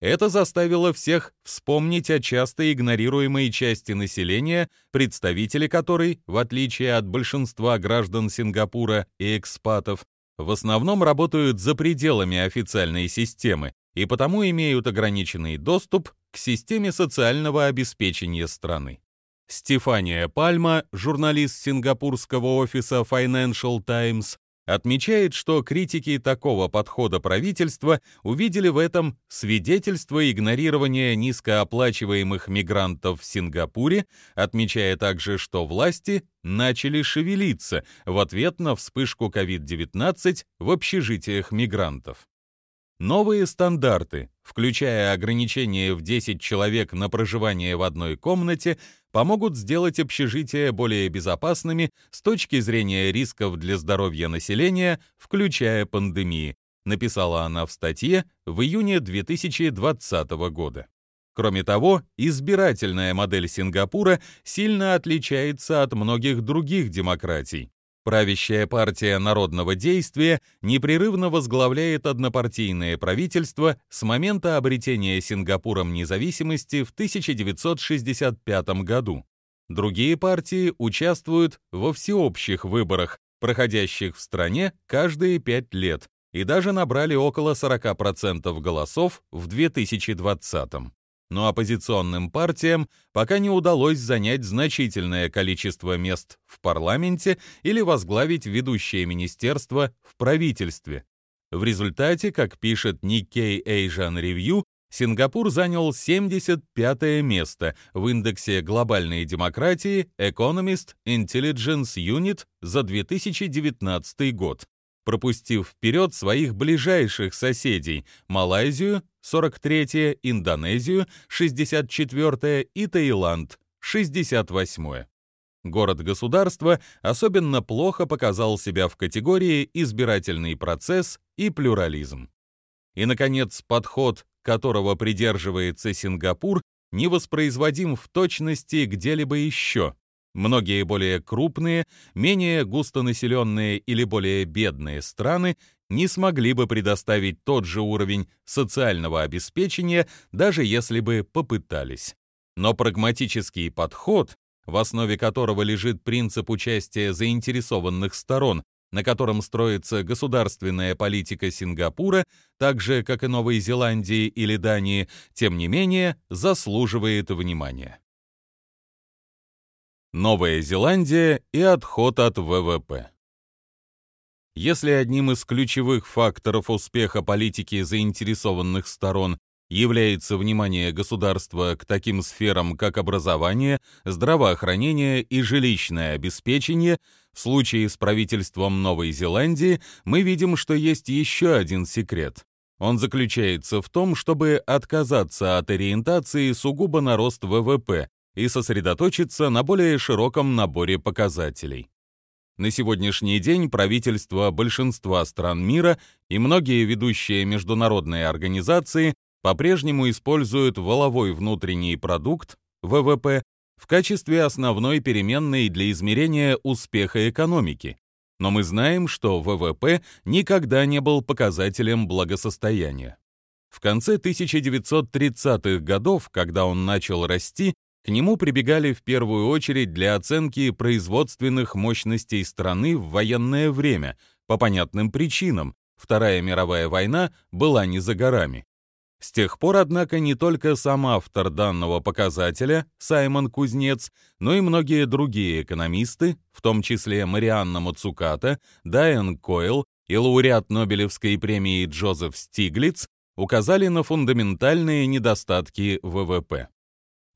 Это заставило всех вспомнить о часто игнорируемой части населения, представители которой, в отличие от большинства граждан Сингапура и экспатов, в основном работают за пределами официальной системы и потому имеют ограниченный доступ к системе социального обеспечения страны. Стефания Пальма, журналист сингапурского офиса Financial Times, отмечает, что критики такого подхода правительства увидели в этом свидетельство игнорирования низкооплачиваемых мигрантов в Сингапуре, отмечая также, что власти начали шевелиться в ответ на вспышку COVID-19 в общежитиях мигрантов. Новые стандарты, включая ограничение в 10 человек на проживание в одной комнате, помогут сделать общежития более безопасными с точки зрения рисков для здоровья населения, включая пандемии, написала она в статье в июне 2020 года. Кроме того, избирательная модель Сингапура сильно отличается от многих других демократий. Правящая партия народного действия непрерывно возглавляет однопартийное правительство с момента обретения Сингапуром независимости в 1965 году. Другие партии участвуют во всеобщих выборах, проходящих в стране каждые пять лет, и даже набрали около 40% голосов в 2020 -м но оппозиционным партиям пока не удалось занять значительное количество мест в парламенте или возглавить ведущее министерство в правительстве. В результате, как пишет Nikkei Asian Review, Сингапур занял 75 место в индексе глобальной демократии Economist Intelligence Unit за 2019 год, пропустив вперед своих ближайших соседей – Малайзию, 43-е, Индонезию, 64-е и Таиланд, 68-е. Город-государство особенно плохо показал себя в категории «избирательный процесс» и «плюрализм». И, наконец, подход, которого придерживается Сингапур, невоспроизводим в точности где-либо еще. Многие более крупные, менее густонаселенные или более бедные страны не смогли бы предоставить тот же уровень социального обеспечения, даже если бы попытались. Но прагматический подход, в основе которого лежит принцип участия заинтересованных сторон, на котором строится государственная политика Сингапура, так же, как и Новой Зеландии или Дании, тем не менее, заслуживает внимания. Новая Зеландия и отход от ВВП. Если одним из ключевых факторов успеха политики заинтересованных сторон является внимание государства к таким сферам, как образование, здравоохранение и жилищное обеспечение, в случае с правительством Новой Зеландии мы видим, что есть еще один секрет. Он заключается в том, чтобы отказаться от ориентации сугубо на рост ВВП, и сосредоточиться на более широком наборе показателей. На сегодняшний день правительства большинства стран мира и многие ведущие международные организации по-прежнему используют воловой внутренний продукт, ВВП, в качестве основной переменной для измерения успеха экономики. Но мы знаем, что ВВП никогда не был показателем благосостояния. В конце 1930-х годов, когда он начал расти, к нему прибегали в первую очередь для оценки производственных мощностей страны в военное время, по понятным причинам. Вторая мировая война была не за горами. С тех пор, однако, не только сам автор данного показателя, Саймон Кузнец, но и многие другие экономисты, в том числе Марианна Мацуката, Дайан Койл и лауреат Нобелевской премии Джозеф Стиглиц, указали на фундаментальные недостатки ВВП.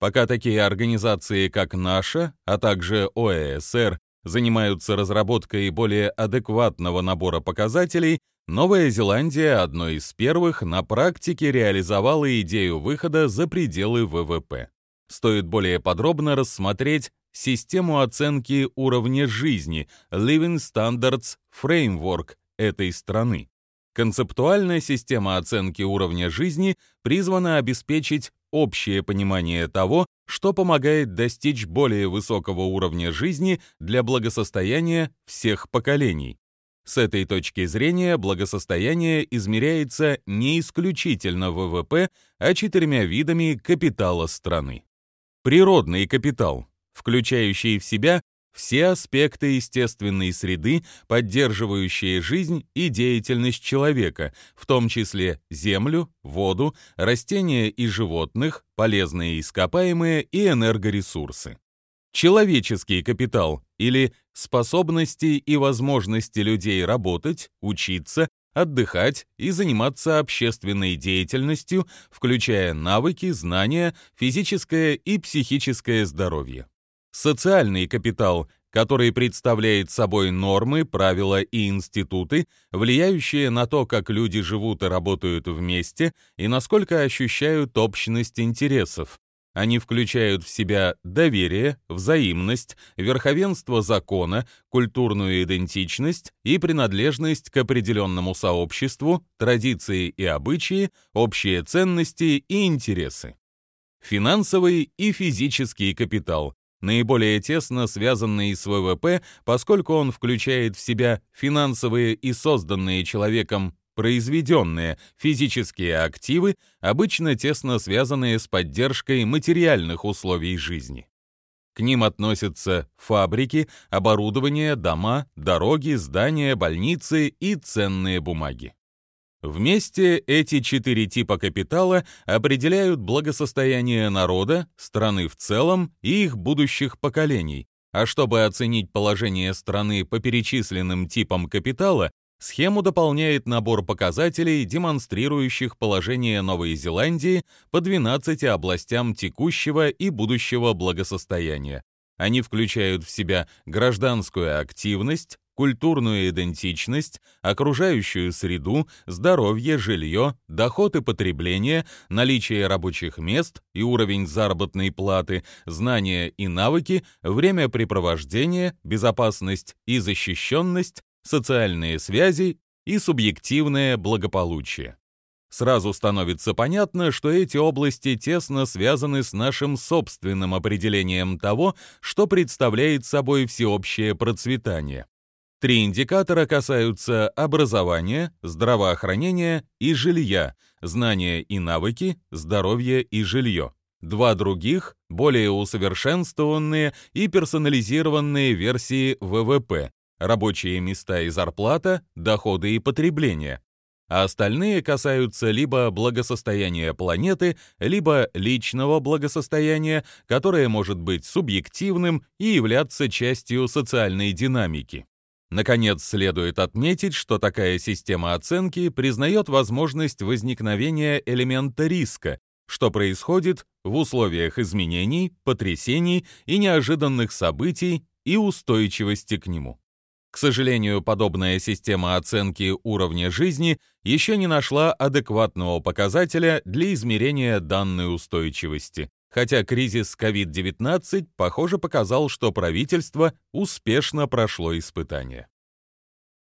Пока такие организации, как наша, а также ОЭСР, занимаются разработкой более адекватного набора показателей, Новая Зеландия одной из первых на практике реализовала идею выхода за пределы ВВП. Стоит более подробно рассмотреть систему оценки уровня жизни Living Standards Framework этой страны. Концептуальная система оценки уровня жизни призвана обеспечить общее понимание того, что помогает достичь более высокого уровня жизни для благосостояния всех поколений. С этой точки зрения благосостояние измеряется не исключительно ВВП, а четырьмя видами капитала страны. Природный капитал, включающий в себя все аспекты естественной среды, поддерживающие жизнь и деятельность человека, в том числе землю, воду, растения и животных, полезные ископаемые и энергоресурсы. Человеческий капитал или способности и возможности людей работать, учиться, отдыхать и заниматься общественной деятельностью, включая навыки, знания, физическое и психическое здоровье. Социальный капитал, который представляет собой нормы, правила и институты, влияющие на то, как люди живут и работают вместе и насколько ощущают общность интересов, они включают в себя доверие, взаимность, верховенство закона, культурную идентичность и принадлежность к определенному сообществу, традиции и обычаи, общие ценности и интересы. Финансовый и физический капитал наиболее тесно связанный с ВВП, поскольку он включает в себя финансовые и созданные человеком Произведенные физические активы обычно тесно связанные с поддержкой материальных условий жизни. К ним относятся фабрики, оборудование, дома, дороги, здания, больницы и ценные бумаги. Вместе эти четыре типа капитала определяют благосостояние народа, страны в целом и их будущих поколений. А чтобы оценить положение страны по перечисленным типам капитала, Схему дополняет набор показателей, демонстрирующих положение Новой Зеландии по 12 областям текущего и будущего благосостояния. Они включают в себя гражданскую активность, культурную идентичность, окружающую среду, здоровье, жилье, доход и потребление, наличие рабочих мест и уровень заработной платы, знания и навыки, времяпрепровождение, безопасность и защищенность, социальные связи и субъективное благополучие. Сразу становится понятно, что эти области тесно связаны с нашим собственным определением того, что представляет собой всеобщее процветание. Три индикатора касаются образования, здравоохранения и жилья, знания и навыки, здоровье и жилье. Два других, более усовершенствованные и персонализированные версии ВВП, рабочие места и зарплата, доходы и потребление, а остальные касаются либо благосостояния планеты, либо личного благосостояния, которое может быть субъективным и являться частью социальной динамики. Наконец, следует отметить, что такая система оценки признает возможность возникновения элемента риска, что происходит в условиях изменений, потрясений и неожиданных событий и устойчивости к нему. К сожалению, подобная система оценки уровня жизни еще не нашла адекватного показателя для измерения данной устойчивости. Хотя кризис COVID-19, похоже, показал, что правительство успешно прошло испытание.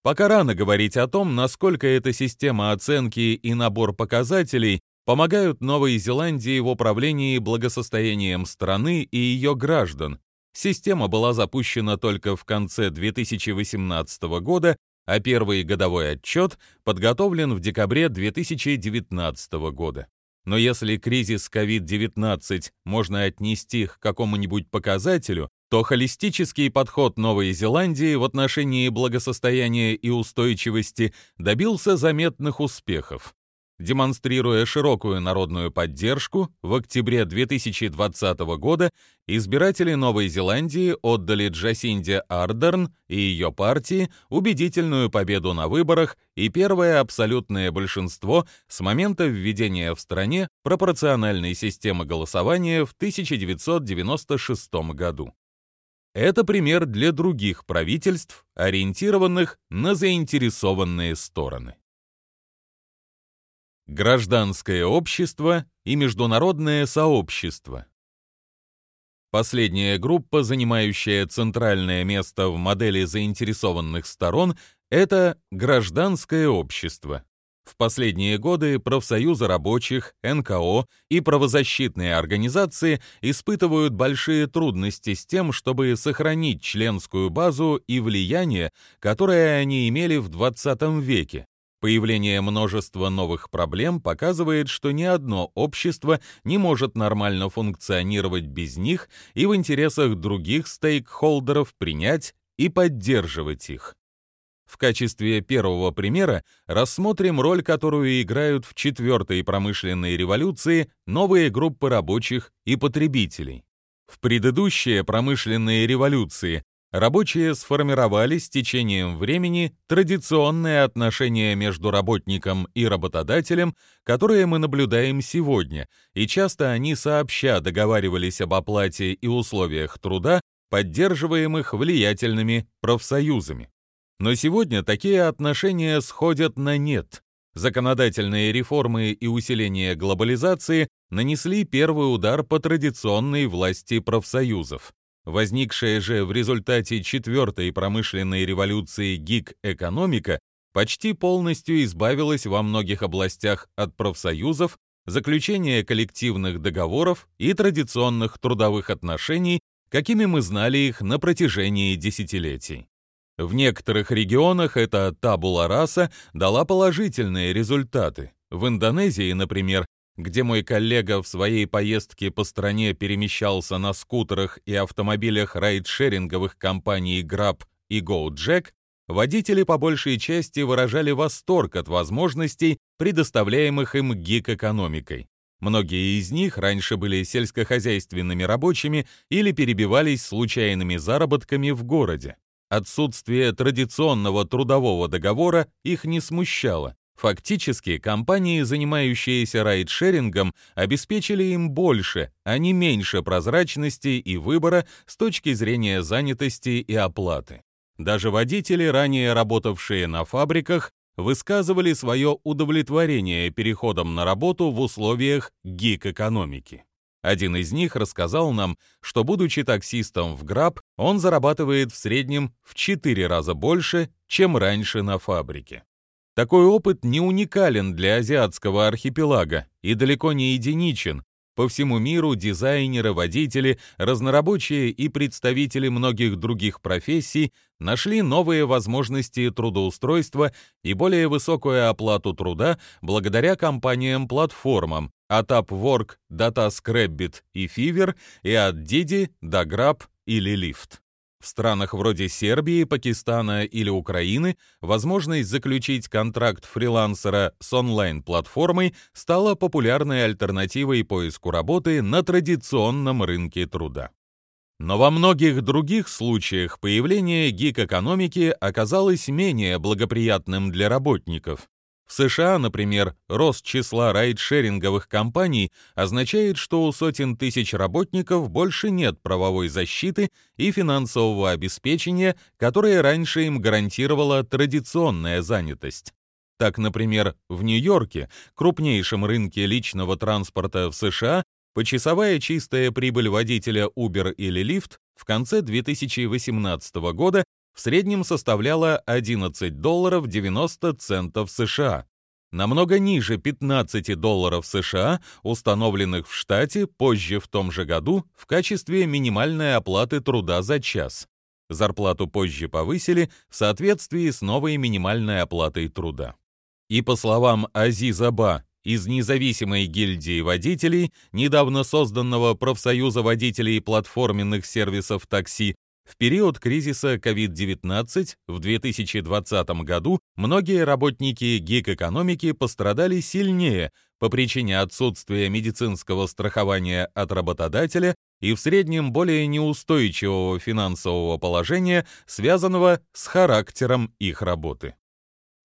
Пока рано говорить о том, насколько эта система оценки и набор показателей помогают Новой Зеландии в управлении благосостоянием страны и ее граждан. Система была запущена только в конце 2018 года, а первый годовой отчет подготовлен в декабре 2019 года. Но если кризис COVID-19 можно отнести к какому-нибудь показателю, то холистический подход Новой Зеландии в отношении благосостояния и устойчивости добился заметных успехов. Демонстрируя широкую народную поддержку, в октябре 2020 года избиратели Новой Зеландии отдали Джасинде Ардерн и ее партии убедительную победу на выборах и первое абсолютное большинство с момента введения в стране пропорциональной системы голосования в 1996 году. Это пример для других правительств, ориентированных на заинтересованные стороны. Гражданское общество и международное сообщество. Последняя группа, занимающая центральное место в модели заинтересованных сторон, это гражданское общество. В последние годы профсоюзы рабочих, НКО и правозащитные организации испытывают большие трудности с тем, чтобы сохранить членскую базу и влияние, которое они имели в 20 веке. Появление множества новых проблем показывает, что ни одно общество не может нормально функционировать без них и в интересах других стейкхолдеров принять и поддерживать их. В качестве первого примера рассмотрим роль, которую играют в четвертой промышленной революции новые группы рабочих и потребителей. В предыдущие промышленные революции рабочие сформировали с течением времени традиционные отношения между работником и работодателем, которые мы наблюдаем сегодня, и часто они сообща договаривались об оплате и условиях труда, поддерживаемых влиятельными профсоюзами. Но сегодня такие отношения сходят на нет. Законодательные реформы и усиление глобализации нанесли первый удар по традиционной власти профсоюзов. Возникшая же в результате четвертой промышленной революции гиг-экономика почти полностью избавилась во многих областях от профсоюзов, заключения коллективных договоров и традиционных трудовых отношений, какими мы знали их на протяжении десятилетий. В некоторых регионах эта табула раса дала положительные результаты. В Индонезии, например, где мой коллега в своей поездке по стране перемещался на скутерах и автомобилях райдшеринговых компаний Grab и GoJack, водители по большей части выражали восторг от возможностей, предоставляемых им гик-экономикой. Многие из них раньше были сельскохозяйственными рабочими или перебивались случайными заработками в городе. Отсутствие традиционного трудового договора их не смущало. Фактически, компании, занимающиеся райдшерингом, обеспечили им больше, а не меньше прозрачности и выбора с точки зрения занятости и оплаты. Даже водители, ранее работавшие на фабриках, высказывали свое удовлетворение переходом на работу в условиях гик-экономики. Один из них рассказал нам, что, будучи таксистом в Граб, он зарабатывает в среднем в 4 раза больше, чем раньше на фабрике. Такой опыт не уникален для азиатского архипелага и далеко не единичен. По всему миру дизайнеры, водители, разнорабочие и представители многих других профессий нашли новые возможности трудоустройства и более высокую оплату труда благодаря компаниям-платформам, от Upwork до и Fiverr и от Didi до Grab или Lyft. В странах вроде Сербии, Пакистана или Украины возможность заключить контракт фрилансера с онлайн-платформой стала популярной альтернативой поиску работы на традиционном рынке труда. Но во многих других случаях появление гик-экономики оказалось менее благоприятным для работников. В США, например, рост числа райдшеринговых компаний означает, что у сотен тысяч работников больше нет правовой защиты и финансового обеспечения, которое раньше им гарантировала традиционная занятость. Так, например, в Нью-Йорке, крупнейшем рынке личного транспорта в США, Почасовая чистая прибыль водителя Uber или Lyft в конце 2018 года в среднем составляла 11 долларов 90 центов США, намного ниже 15 долларов США, установленных в штате позже в том же году в качестве минимальной оплаты труда за час. Зарплату позже повысили в соответствии с новой минимальной оплатой труда. И по словам Азиза Ба из независимой гильдии водителей, недавно созданного профсоюза водителей платформенных сервисов такси, в период кризиса COVID-19 в 2020 году многие работники гик-экономики пострадали сильнее по причине отсутствия медицинского страхования от работодателя и в среднем более неустойчивого финансового положения, связанного с характером их работы.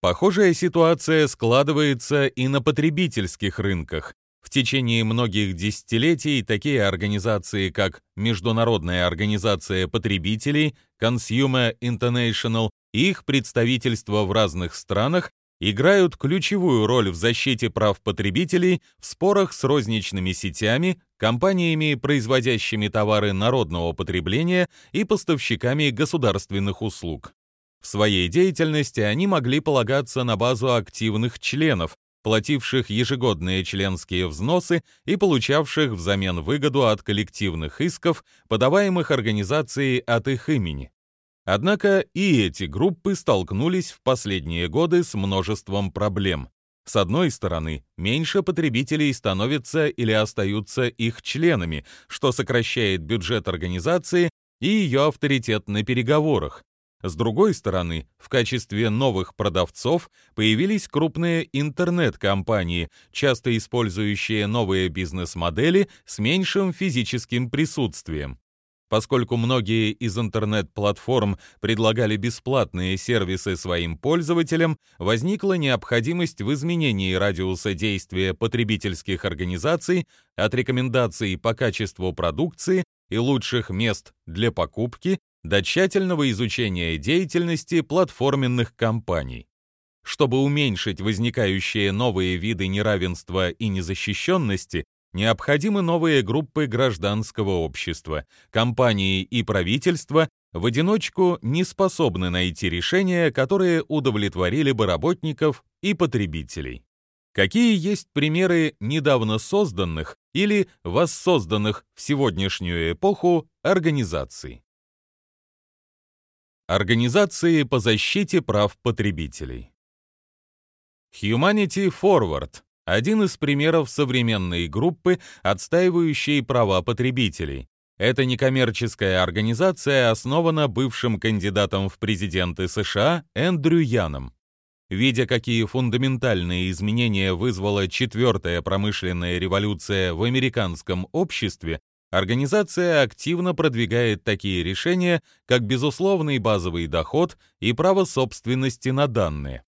Похожая ситуация складывается и на потребительских рынках, в течение многих десятилетий такие организации, как Международная организация потребителей, Consumer International и их представительства в разных странах играют ключевую роль в защите прав потребителей в спорах с розничными сетями, компаниями, производящими товары народного потребления и поставщиками государственных услуг. В своей деятельности они могли полагаться на базу активных членов, плативших ежегодные членские взносы и получавших взамен выгоду от коллективных исков, подаваемых организацией от их имени. Однако и эти группы столкнулись в последние годы с множеством проблем. С одной стороны, меньше потребителей становятся или остаются их членами, что сокращает бюджет организации и ее авторитет на переговорах. С другой стороны, в качестве новых продавцов появились крупные интернет-компании, часто использующие новые бизнес-модели с меньшим физическим присутствием. Поскольку многие из интернет-платформ предлагали бесплатные сервисы своим пользователям, возникла необходимость в изменении радиуса действия потребительских организаций от рекомендаций по качеству продукции и лучших мест для покупки до тщательного изучения деятельности платформенных компаний. Чтобы уменьшить возникающие новые виды неравенства и незащищенности, необходимы новые группы гражданского общества. Компании и правительства в одиночку не способны найти решения, которые удовлетворили бы работников и потребителей. Какие есть примеры недавно созданных или воссозданных в сегодняшнюю эпоху организаций? Организации по защите прав потребителей. Humanity Forward – один из примеров современной группы, отстаивающей права потребителей. Эта некоммерческая организация основана бывшим кандидатом в президенты США Эндрю Яном. Видя, какие фундаментальные изменения вызвала четвертая промышленная революция в американском обществе, Организация активно продвигает такие решения, как безусловный базовый доход и право собственности на данные.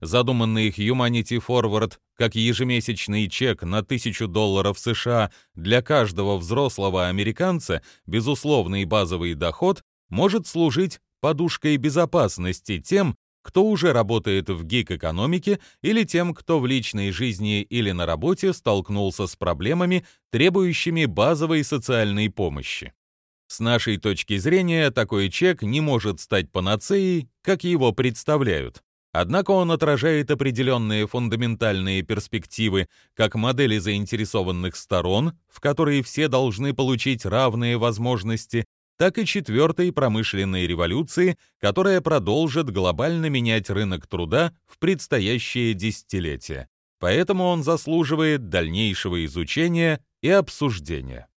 Задуманный Humanity Forward как ежемесячный чек на 1000 долларов США для каждого взрослого американца, безусловный базовый доход может служить подушкой безопасности тем, кто уже работает в гик-экономике или тем, кто в личной жизни или на работе столкнулся с проблемами, требующими базовой социальной помощи. С нашей точки зрения, такой чек не может стать панацеей, как его представляют. Однако он отражает определенные фундаментальные перспективы, как модели заинтересованных сторон, в которые все должны получить равные возможности, так и четвертой промышленной революции, которая продолжит глобально менять рынок труда в предстоящие десятилетия. Поэтому он заслуживает дальнейшего изучения и обсуждения.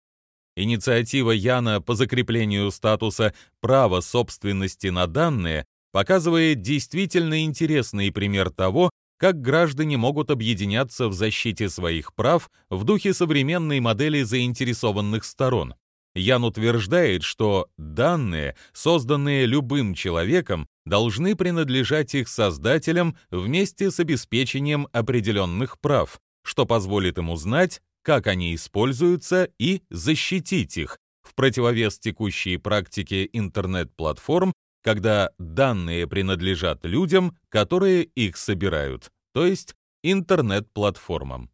Инициатива Яна по закреплению статуса права собственности на данные показывает действительно интересный пример того, как граждане могут объединяться в защите своих прав в духе современной модели заинтересованных сторон, Ян утверждает, что данные, созданные любым человеком, должны принадлежать их создателям вместе с обеспечением определенных прав, что позволит им узнать, как они используются и защитить их, в противовес текущей практике интернет-платформ, когда данные принадлежат людям, которые их собирают, то есть интернет-платформам.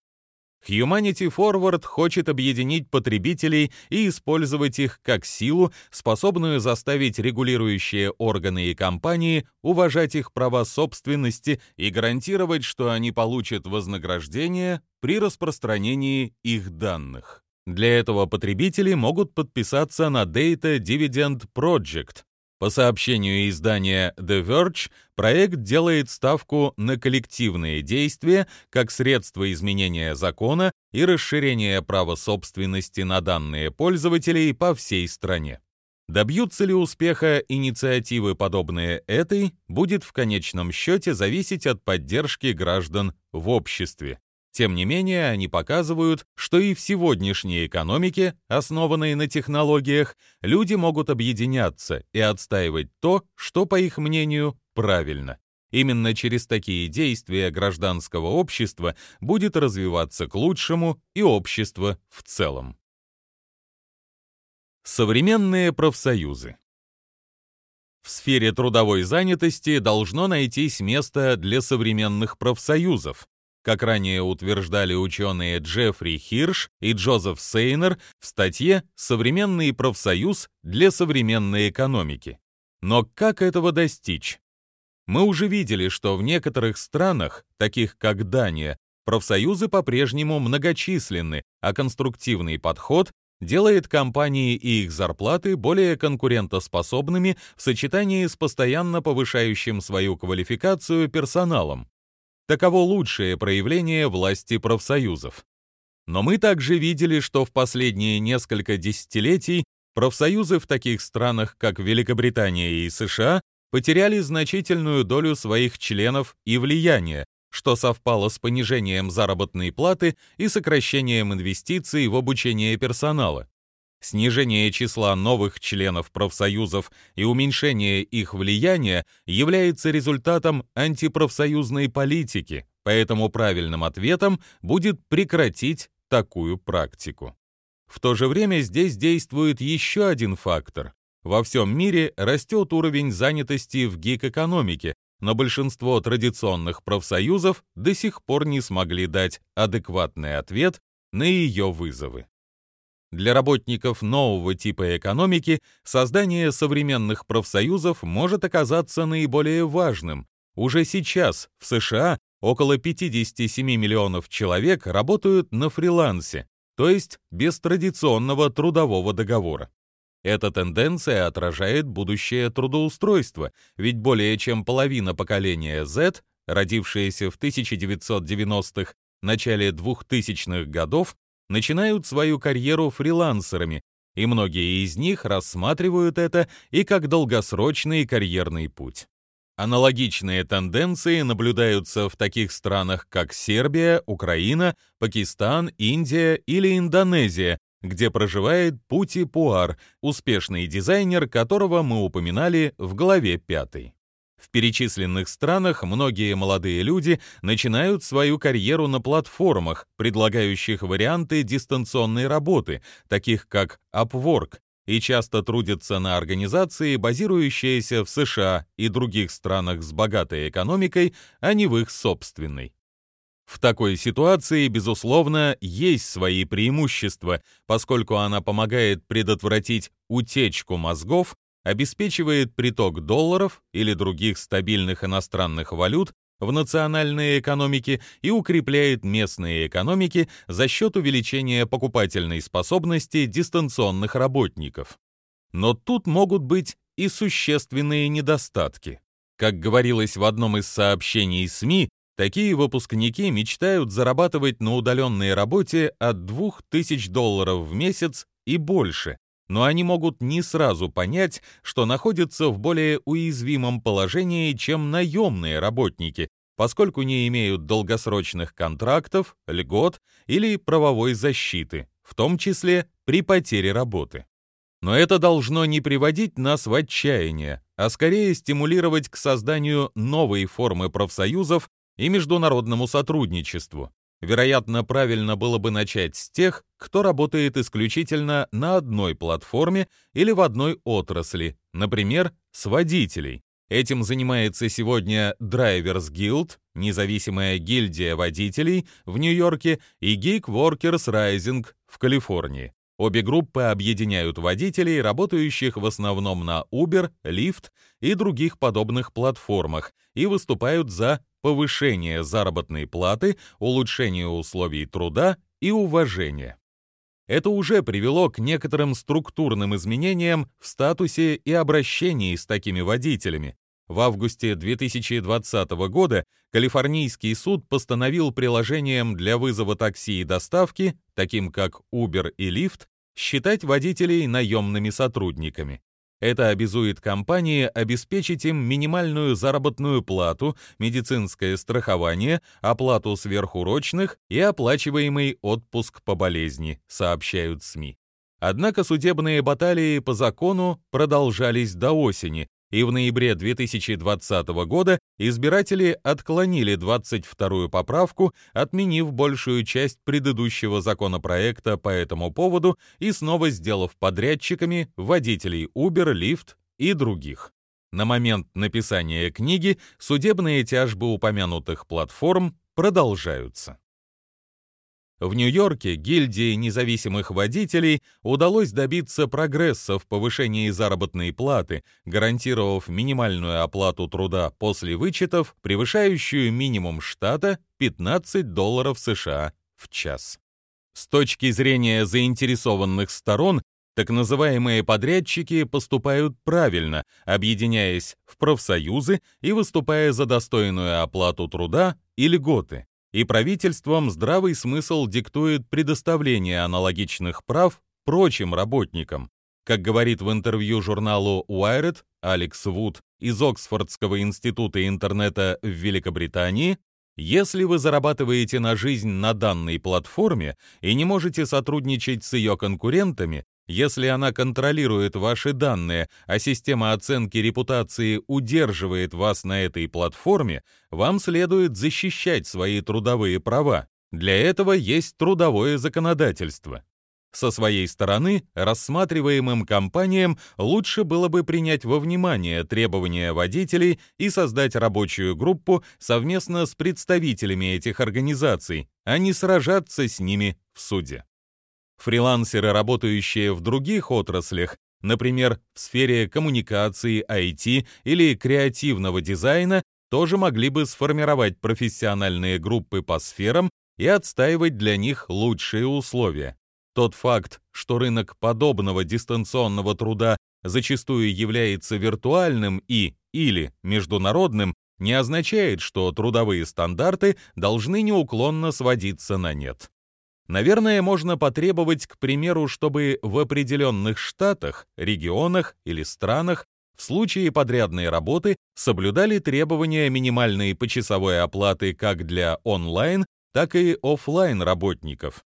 Humanity Forward хочет объединить потребителей и использовать их как силу, способную заставить регулирующие органы и компании уважать их права собственности и гарантировать, что они получат вознаграждение при распространении их данных. Для этого потребители могут подписаться на Data Dividend Project, по сообщению издания The Verge, проект делает ставку на коллективные действия как средство изменения закона и расширения права собственности на данные пользователей по всей стране. Добьются ли успеха инициативы, подобные этой, будет в конечном счете зависеть от поддержки граждан в обществе. Тем не менее, они показывают, что и в сегодняшней экономике, основанной на технологиях, люди могут объединяться и отстаивать то, что, по их мнению, правильно. Именно через такие действия гражданского общества будет развиваться к лучшему и общество в целом. Современные профсоюзы В сфере трудовой занятости должно найтись место для современных профсоюзов, как ранее утверждали ученые Джеффри Хирш и Джозеф Сейнер в статье «Современный профсоюз для современной экономики». Но как этого достичь? Мы уже видели, что в некоторых странах, таких как Дания, профсоюзы по-прежнему многочисленны, а конструктивный подход делает компании и их зарплаты более конкурентоспособными в сочетании с постоянно повышающим свою квалификацию персоналом. Таково лучшее проявление власти профсоюзов. Но мы также видели, что в последние несколько десятилетий профсоюзы в таких странах, как Великобритания и США, потеряли значительную долю своих членов и влияния, что совпало с понижением заработной платы и сокращением инвестиций в обучение персонала. Снижение числа новых членов профсоюзов и уменьшение их влияния является результатом антипрофсоюзной политики, поэтому правильным ответом будет прекратить такую практику. В то же время здесь действует еще один фактор. Во всем мире растет уровень занятости в гик-экономике, но большинство традиционных профсоюзов до сих пор не смогли дать адекватный ответ на ее вызовы. Для работников нового типа экономики создание современных профсоюзов может оказаться наиболее важным. Уже сейчас в США около 57 миллионов человек работают на фрилансе, то есть без традиционного трудового договора. Эта тенденция отражает будущее трудоустройство, ведь более чем половина поколения Z, родившиеся в 1990-х, начале 2000-х годов, начинают свою карьеру фрилансерами, и многие из них рассматривают это и как долгосрочный карьерный путь. Аналогичные тенденции наблюдаются в таких странах, как Сербия, Украина, Пакистан, Индия или Индонезия, где проживает Пути Пуар, успешный дизайнер, которого мы упоминали в главе 5. В перечисленных странах многие молодые люди начинают свою карьеру на платформах, предлагающих варианты дистанционной работы, таких как Upwork, и часто трудятся на организации, базирующиеся в США и других странах с богатой экономикой, а не в их собственной. В такой ситуации, безусловно, есть свои преимущества, поскольку она помогает предотвратить утечку мозгов обеспечивает приток долларов или других стабильных иностранных валют в национальные экономики и укрепляет местные экономики за счет увеличения покупательной способности дистанционных работников. Но тут могут быть и существенные недостатки. Как говорилось в одном из сообщений СМИ, такие выпускники мечтают зарабатывать на удаленной работе от 2000 долларов в месяц и больше, но они могут не сразу понять, что находятся в более уязвимом положении, чем наемные работники, поскольку не имеют долгосрочных контрактов, льгот или правовой защиты, в том числе при потере работы. Но это должно не приводить нас в отчаяние, а скорее стимулировать к созданию новой формы профсоюзов и международному сотрудничеству, Вероятно, правильно было бы начать с тех, кто работает исключительно на одной платформе или в одной отрасли, например, с водителей. Этим занимается сегодня Drivers Guild, независимая гильдия водителей в Нью-Йорке, и Geek Workers Rising в Калифорнии. Обе группы объединяют водителей, работающих в основном на Uber, Lyft и других подобных платформах, и выступают за повышение заработной платы, улучшение условий труда и уважение. Это уже привело к некоторым структурным изменениям в статусе и обращении с такими водителями. В августе 2020 года Калифорнийский суд постановил приложением для вызова такси и доставки, таким как Uber и Lyft, считать водителей наемными сотрудниками. Это обязует компании обеспечить им минимальную заработную плату, медицинское страхование, оплату сверхурочных и оплачиваемый отпуск по болезни, сообщают СМИ. Однако судебные баталии по закону продолжались до осени, и в ноябре 2020 года избиратели отклонили 22-ю поправку, отменив большую часть предыдущего законопроекта по этому поводу и снова сделав подрядчиками водителей Uber, Lyft и других. На момент написания книги судебные тяжбы упомянутых платформ продолжаются. В Нью-Йорке гильдии независимых водителей удалось добиться прогресса в повышении заработной платы, гарантировав минимальную оплату труда после вычетов, превышающую минимум штата 15 долларов США в час. С точки зрения заинтересованных сторон, так называемые подрядчики поступают правильно, объединяясь в профсоюзы и выступая за достойную оплату труда и льготы и правительством здравый смысл диктует предоставление аналогичных прав прочим работникам. Как говорит в интервью журналу Wired Алекс Вуд из Оксфордского института интернета в Великобритании, если вы зарабатываете на жизнь на данной платформе и не можете сотрудничать с ее конкурентами, если она контролирует ваши данные, а система оценки репутации удерживает вас на этой платформе, вам следует защищать свои трудовые права. Для этого есть трудовое законодательство. Со своей стороны, рассматриваемым компаниям лучше было бы принять во внимание требования водителей и создать рабочую группу совместно с представителями этих организаций, а не сражаться с ними в суде. Фрилансеры, работающие в других отраслях, например, в сфере коммуникации, IT или креативного дизайна, тоже могли бы сформировать профессиональные группы по сферам и отстаивать для них лучшие условия. Тот факт, что рынок подобного дистанционного труда зачастую является виртуальным и или международным, не означает, что трудовые стандарты должны неуклонно сводиться на нет. Наверное, можно потребовать, к примеру, чтобы в определенных штатах, регионах или странах в случае подрядной работы соблюдали требования минимальной почасовой оплаты как для онлайн, так и офлайн работников.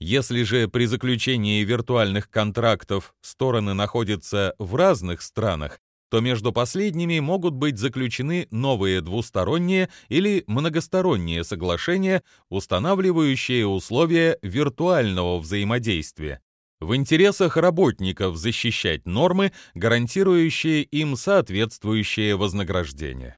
Если же при заключении виртуальных контрактов стороны находятся в разных странах, то между последними могут быть заключены новые двусторонние или многосторонние соглашения, устанавливающие условия виртуального взаимодействия. В интересах работников защищать нормы, гарантирующие им соответствующее вознаграждение.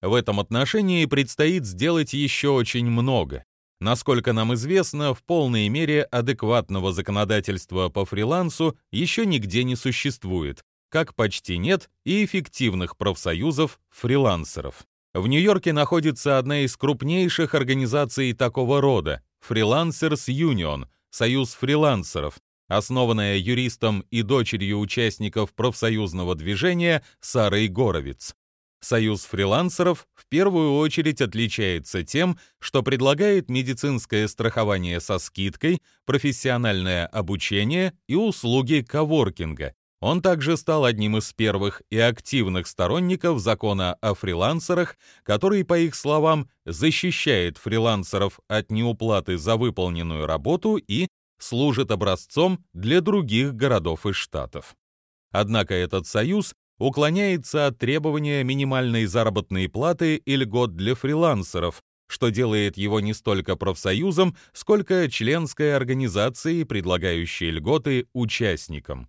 В этом отношении предстоит сделать еще очень много. Насколько нам известно, в полной мере адекватного законодательства по фрилансу еще нигде не существует, как почти нет и эффективных профсоюзов фрилансеров. В Нью-Йорке находится одна из крупнейших организаций такого рода – Freelancers Union, Союз фрилансеров, основанная юристом и дочерью участников профсоюзного движения Сарой Горовиц. Союз фрилансеров в первую очередь отличается тем, что предлагает медицинское страхование со скидкой, профессиональное обучение и услуги коворкинга, он также стал одним из первых и активных сторонников закона о фрилансерах, который, по их словам, защищает фрилансеров от неуплаты за выполненную работу и служит образцом для других городов и штатов. Однако этот союз уклоняется от требования минимальной заработной платы и льгот для фрилансеров, что делает его не столько профсоюзом, сколько членской организацией, предлагающей льготы участникам.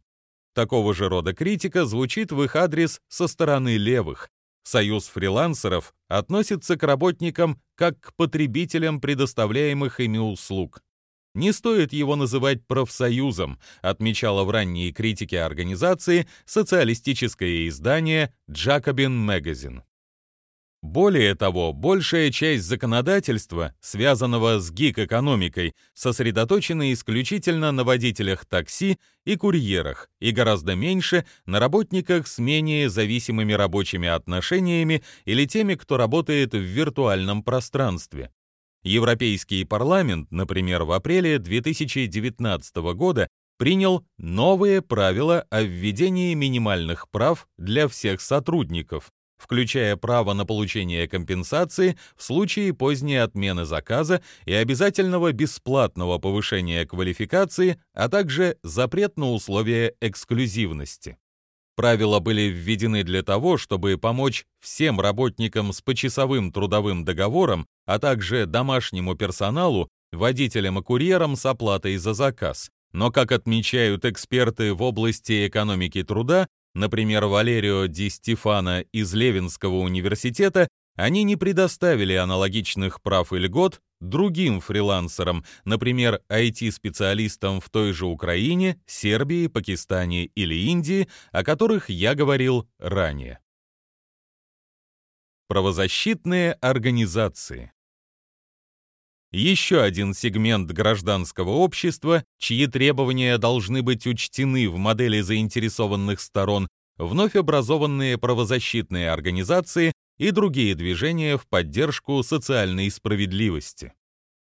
Такого же рода критика звучит в их адрес со стороны левых. Союз фрилансеров относится к работникам как к потребителям предоставляемых ими услуг. Не стоит его называть профсоюзом, отмечала в ранней критике организации социалистическое издание Jacobin Magazine. Более того, большая часть законодательства, связанного с гик-экономикой, сосредоточена исключительно на водителях такси и курьерах, и гораздо меньше на работниках с менее зависимыми рабочими отношениями или теми, кто работает в виртуальном пространстве. Европейский парламент, например, в апреле 2019 года принял новые правила о введении минимальных прав для всех сотрудников, включая право на получение компенсации в случае поздней отмены заказа и обязательного бесплатного повышения квалификации, а также запрет на условия эксклюзивности. Правила были введены для того, чтобы помочь всем работникам с почасовым трудовым договором, а также домашнему персоналу, водителям и курьерам с оплатой за заказ. Но, как отмечают эксперты в области экономики труда, Например, Валерио Ди Стефано из Левинского университета они не предоставили аналогичных прав и льгот другим фрилансерам, например, IT-специалистам в той же Украине, Сербии, Пакистане или Индии, о которых я говорил ранее. Правозащитные организации еще один сегмент гражданского общества, чьи требования должны быть учтены в модели заинтересованных сторон, вновь образованные правозащитные организации и другие движения в поддержку социальной справедливости.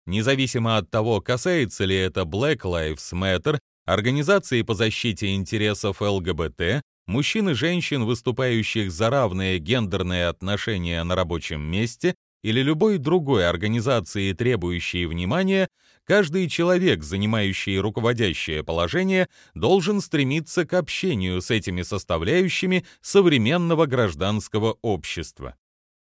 Независимо от того, касается ли это Black Lives Matter, организации по защите интересов ЛГБТ, мужчин и женщин, выступающих за равные гендерные отношения на рабочем месте, или любой другой организации, требующей внимания, каждый человек, занимающий руководящее положение, должен стремиться к общению с этими составляющими современного гражданского общества.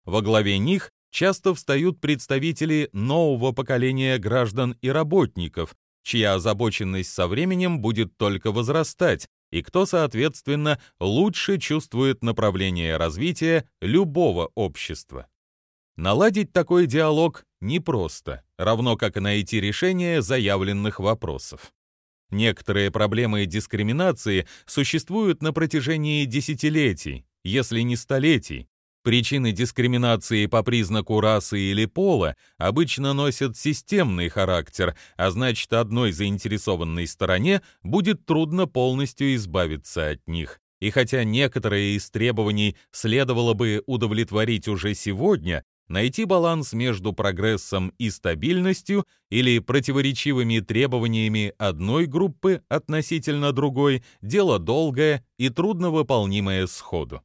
Во главе них часто встают представители нового поколения граждан и работников, чья озабоченность со временем будет только возрастать, и кто, соответственно, лучше чувствует направление развития любого общества. Наладить такой диалог непросто, равно как и найти решение заявленных вопросов. Некоторые проблемы дискриминации существуют на протяжении десятилетий, если не столетий. Причины дискриминации по признаку расы или пола обычно носят системный характер, а значит, одной заинтересованной стороне будет трудно полностью избавиться от них. И хотя некоторые из требований следовало бы удовлетворить уже сегодня, Найти баланс между прогрессом и стабильностью или противоречивыми требованиями одной группы относительно другой – дело долгое и трудновыполнимое сходу.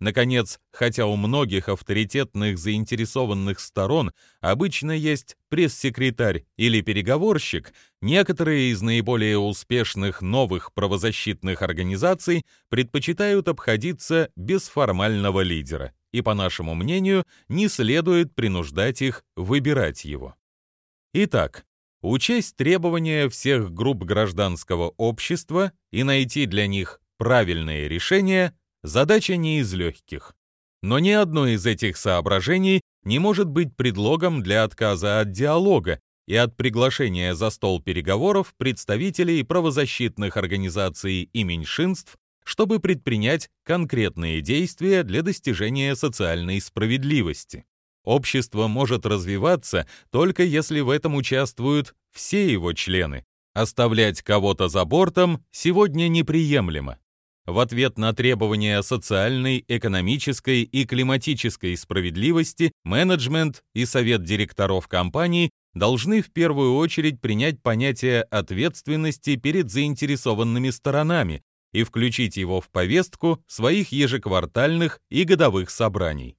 Наконец, хотя у многих авторитетных заинтересованных сторон обычно есть пресс-секретарь или переговорщик, некоторые из наиболее успешных новых правозащитных организаций предпочитают обходиться без формального лидера и, по нашему мнению, не следует принуждать их выбирать его. Итак, учесть требования всех групп гражданского общества и найти для них правильные решения – задача не из легких. Но ни одно из этих соображений не может быть предлогом для отказа от диалога и от приглашения за стол переговоров представителей правозащитных организаций и меньшинств чтобы предпринять конкретные действия для достижения социальной справедливости. Общество может развиваться только если в этом участвуют все его члены. Оставлять кого-то за бортом сегодня неприемлемо. В ответ на требования социальной, экономической и климатической справедливости менеджмент и совет директоров компаний должны в первую очередь принять понятие ответственности перед заинтересованными сторонами, и включить его в повестку своих ежеквартальных и годовых собраний.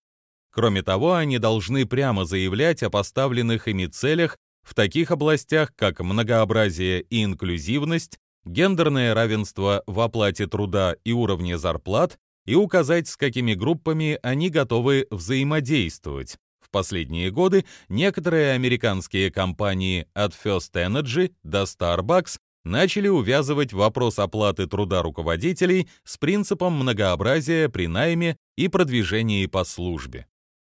Кроме того, они должны прямо заявлять о поставленных ими целях в таких областях, как многообразие и инклюзивность, гендерное равенство в оплате труда и уровне зарплат, и указать, с какими группами они готовы взаимодействовать. В последние годы некоторые американские компании от First Energy до Starbucks начали увязывать вопрос оплаты труда руководителей с принципом многообразия при найме и продвижении по службе.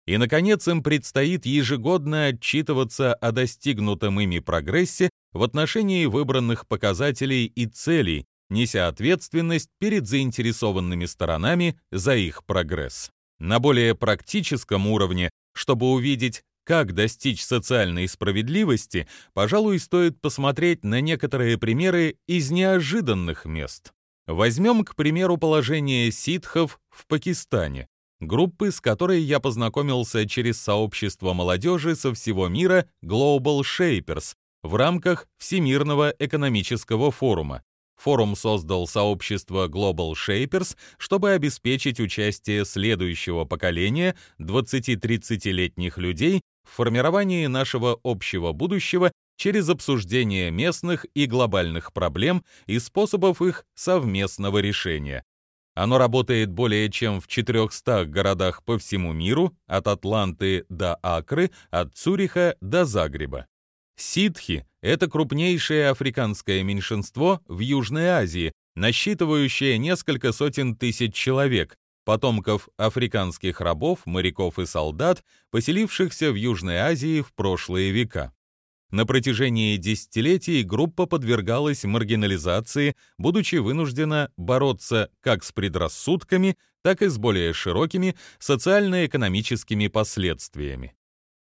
И, наконец, им предстоит ежегодно отчитываться о достигнутом ими прогрессе в отношении выбранных показателей и целей, неся ответственность перед заинтересованными сторонами за их прогресс. На более практическом уровне, чтобы увидеть, как достичь социальной справедливости, пожалуй, стоит посмотреть на некоторые примеры из неожиданных мест. Возьмем, к примеру, положение ситхов в Пакистане группы, с которой я познакомился через сообщество молодежи со всего мира Global Shapers в рамках Всемирного экономического форума. Форум создал сообщество Global Shapers, чтобы обеспечить участие следующего поколения 20-30-летних людей в формировании нашего общего будущего через обсуждение местных и глобальных проблем и способов их совместного решения. Оно работает более чем в 400 городах по всему миру, от Атланты до Акры, от Цюриха до Загреба. Ситхи — это крупнейшее африканское меньшинство в Южной Азии, насчитывающее несколько сотен тысяч человек, потомков африканских рабов, моряков и солдат, поселившихся в Южной Азии в прошлые века. На протяжении десятилетий группа подвергалась маргинализации, будучи вынуждена бороться как с предрассудками, так и с более широкими социально-экономическими последствиями.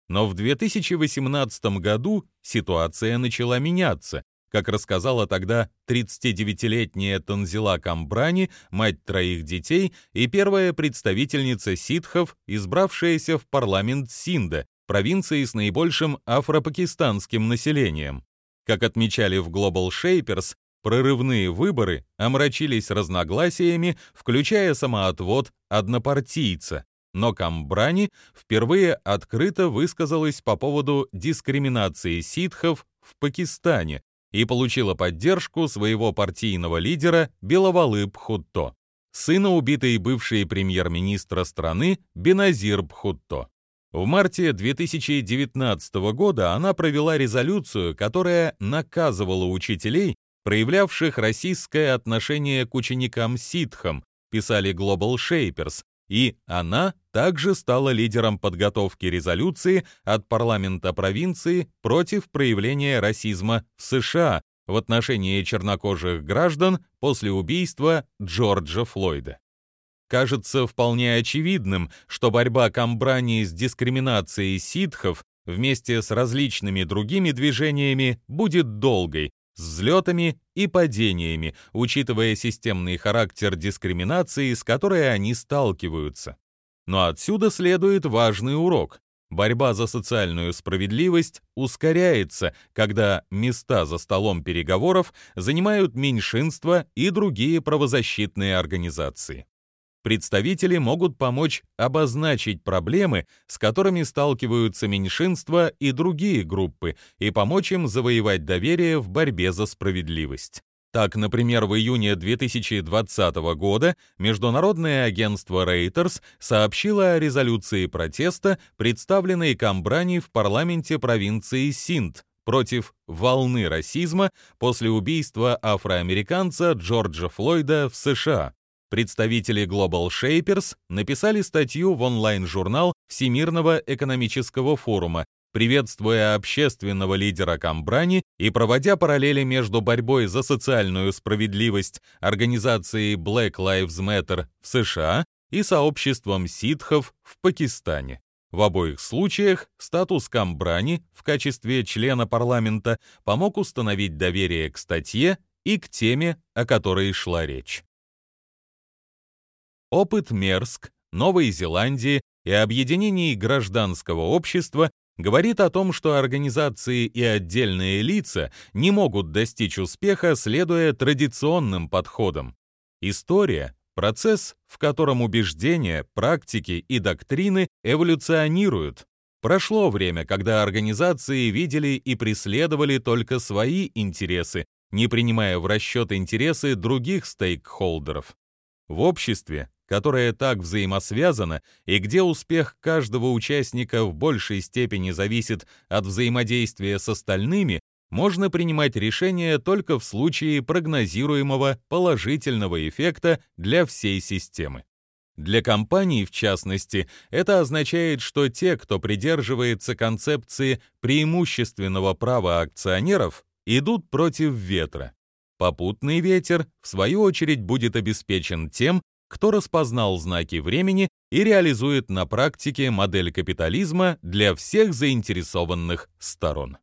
Но в 2018 году ситуация начала меняться, как рассказала тогда 39-летняя Танзила Камбрани, мать троих детей и первая представительница ситхов, избравшаяся в парламент Синда, провинции с наибольшим афро-пакистанским населением. Как отмечали в Global Shapers, прорывные выборы омрачились разногласиями, включая самоотвод однопартийца, но Камбрани впервые открыто высказалась по поводу дискриминации ситхов в Пакистане и получила поддержку своего партийного лидера Беловалы Бхутто, сына убитой бывшей премьер-министра страны Беназир Бхутто. В марте 2019 года она провела резолюцию, которая наказывала учителей, проявлявших расистское отношение к ученикам-ситхам, писали Global Shapers, и она также стала лидером подготовки резолюции от парламента провинции против проявления расизма в США в отношении чернокожих граждан после убийства Джорджа Флойда. Кажется вполне очевидным, что борьба Камбрани с дискриминацией ситхов вместе с различными другими движениями будет долгой, с взлетами и падениями, учитывая системный характер дискриминации, с которой они сталкиваются. Но отсюда следует важный урок. Борьба за социальную справедливость ускоряется, когда места за столом переговоров занимают меньшинства и другие правозащитные организации. Представители могут помочь обозначить проблемы, с которыми сталкиваются меньшинства и другие группы, и помочь им завоевать доверие в борьбе за справедливость. Так, например, в июне 2020 года Международное агентство Reuters сообщило о резолюции протеста, представленной Камбрани в парламенте провинции Синд против волны расизма после убийства афроамериканца Джорджа Флойда в США. Представители Global Shapers написали статью в онлайн-журнал Всемирного экономического форума, приветствуя общественного лидера Камбрани и проводя параллели между борьбой за социальную справедливость организацией Black Lives Matter в США и сообществом ситхов в Пакистане. В обоих случаях статус Камбрани в качестве члена парламента помог установить доверие к статье и к теме, о которой шла речь. Опыт Мерск, Новой Зеландии и объединений гражданского общества говорит о том, что организации и отдельные лица не могут достичь успеха, следуя традиционным подходам. История — процесс, в котором убеждения, практики и доктрины эволюционируют. Прошло время, когда организации видели и преследовали только свои интересы, не принимая в расчет интересы других стейкхолдеров. В обществе которое так взаимосвязано и где успех каждого участника в большей степени зависит от взаимодействия с остальными, можно принимать решения только в случае прогнозируемого положительного эффекта для всей системы. Для компаний, в частности, это означает, что те, кто придерживается концепции преимущественного права акционеров, идут против ветра. Попутный ветер, в свою очередь, будет обеспечен тем, кто распознал знаки времени и реализует на практике модель капитализма для всех заинтересованных сторон.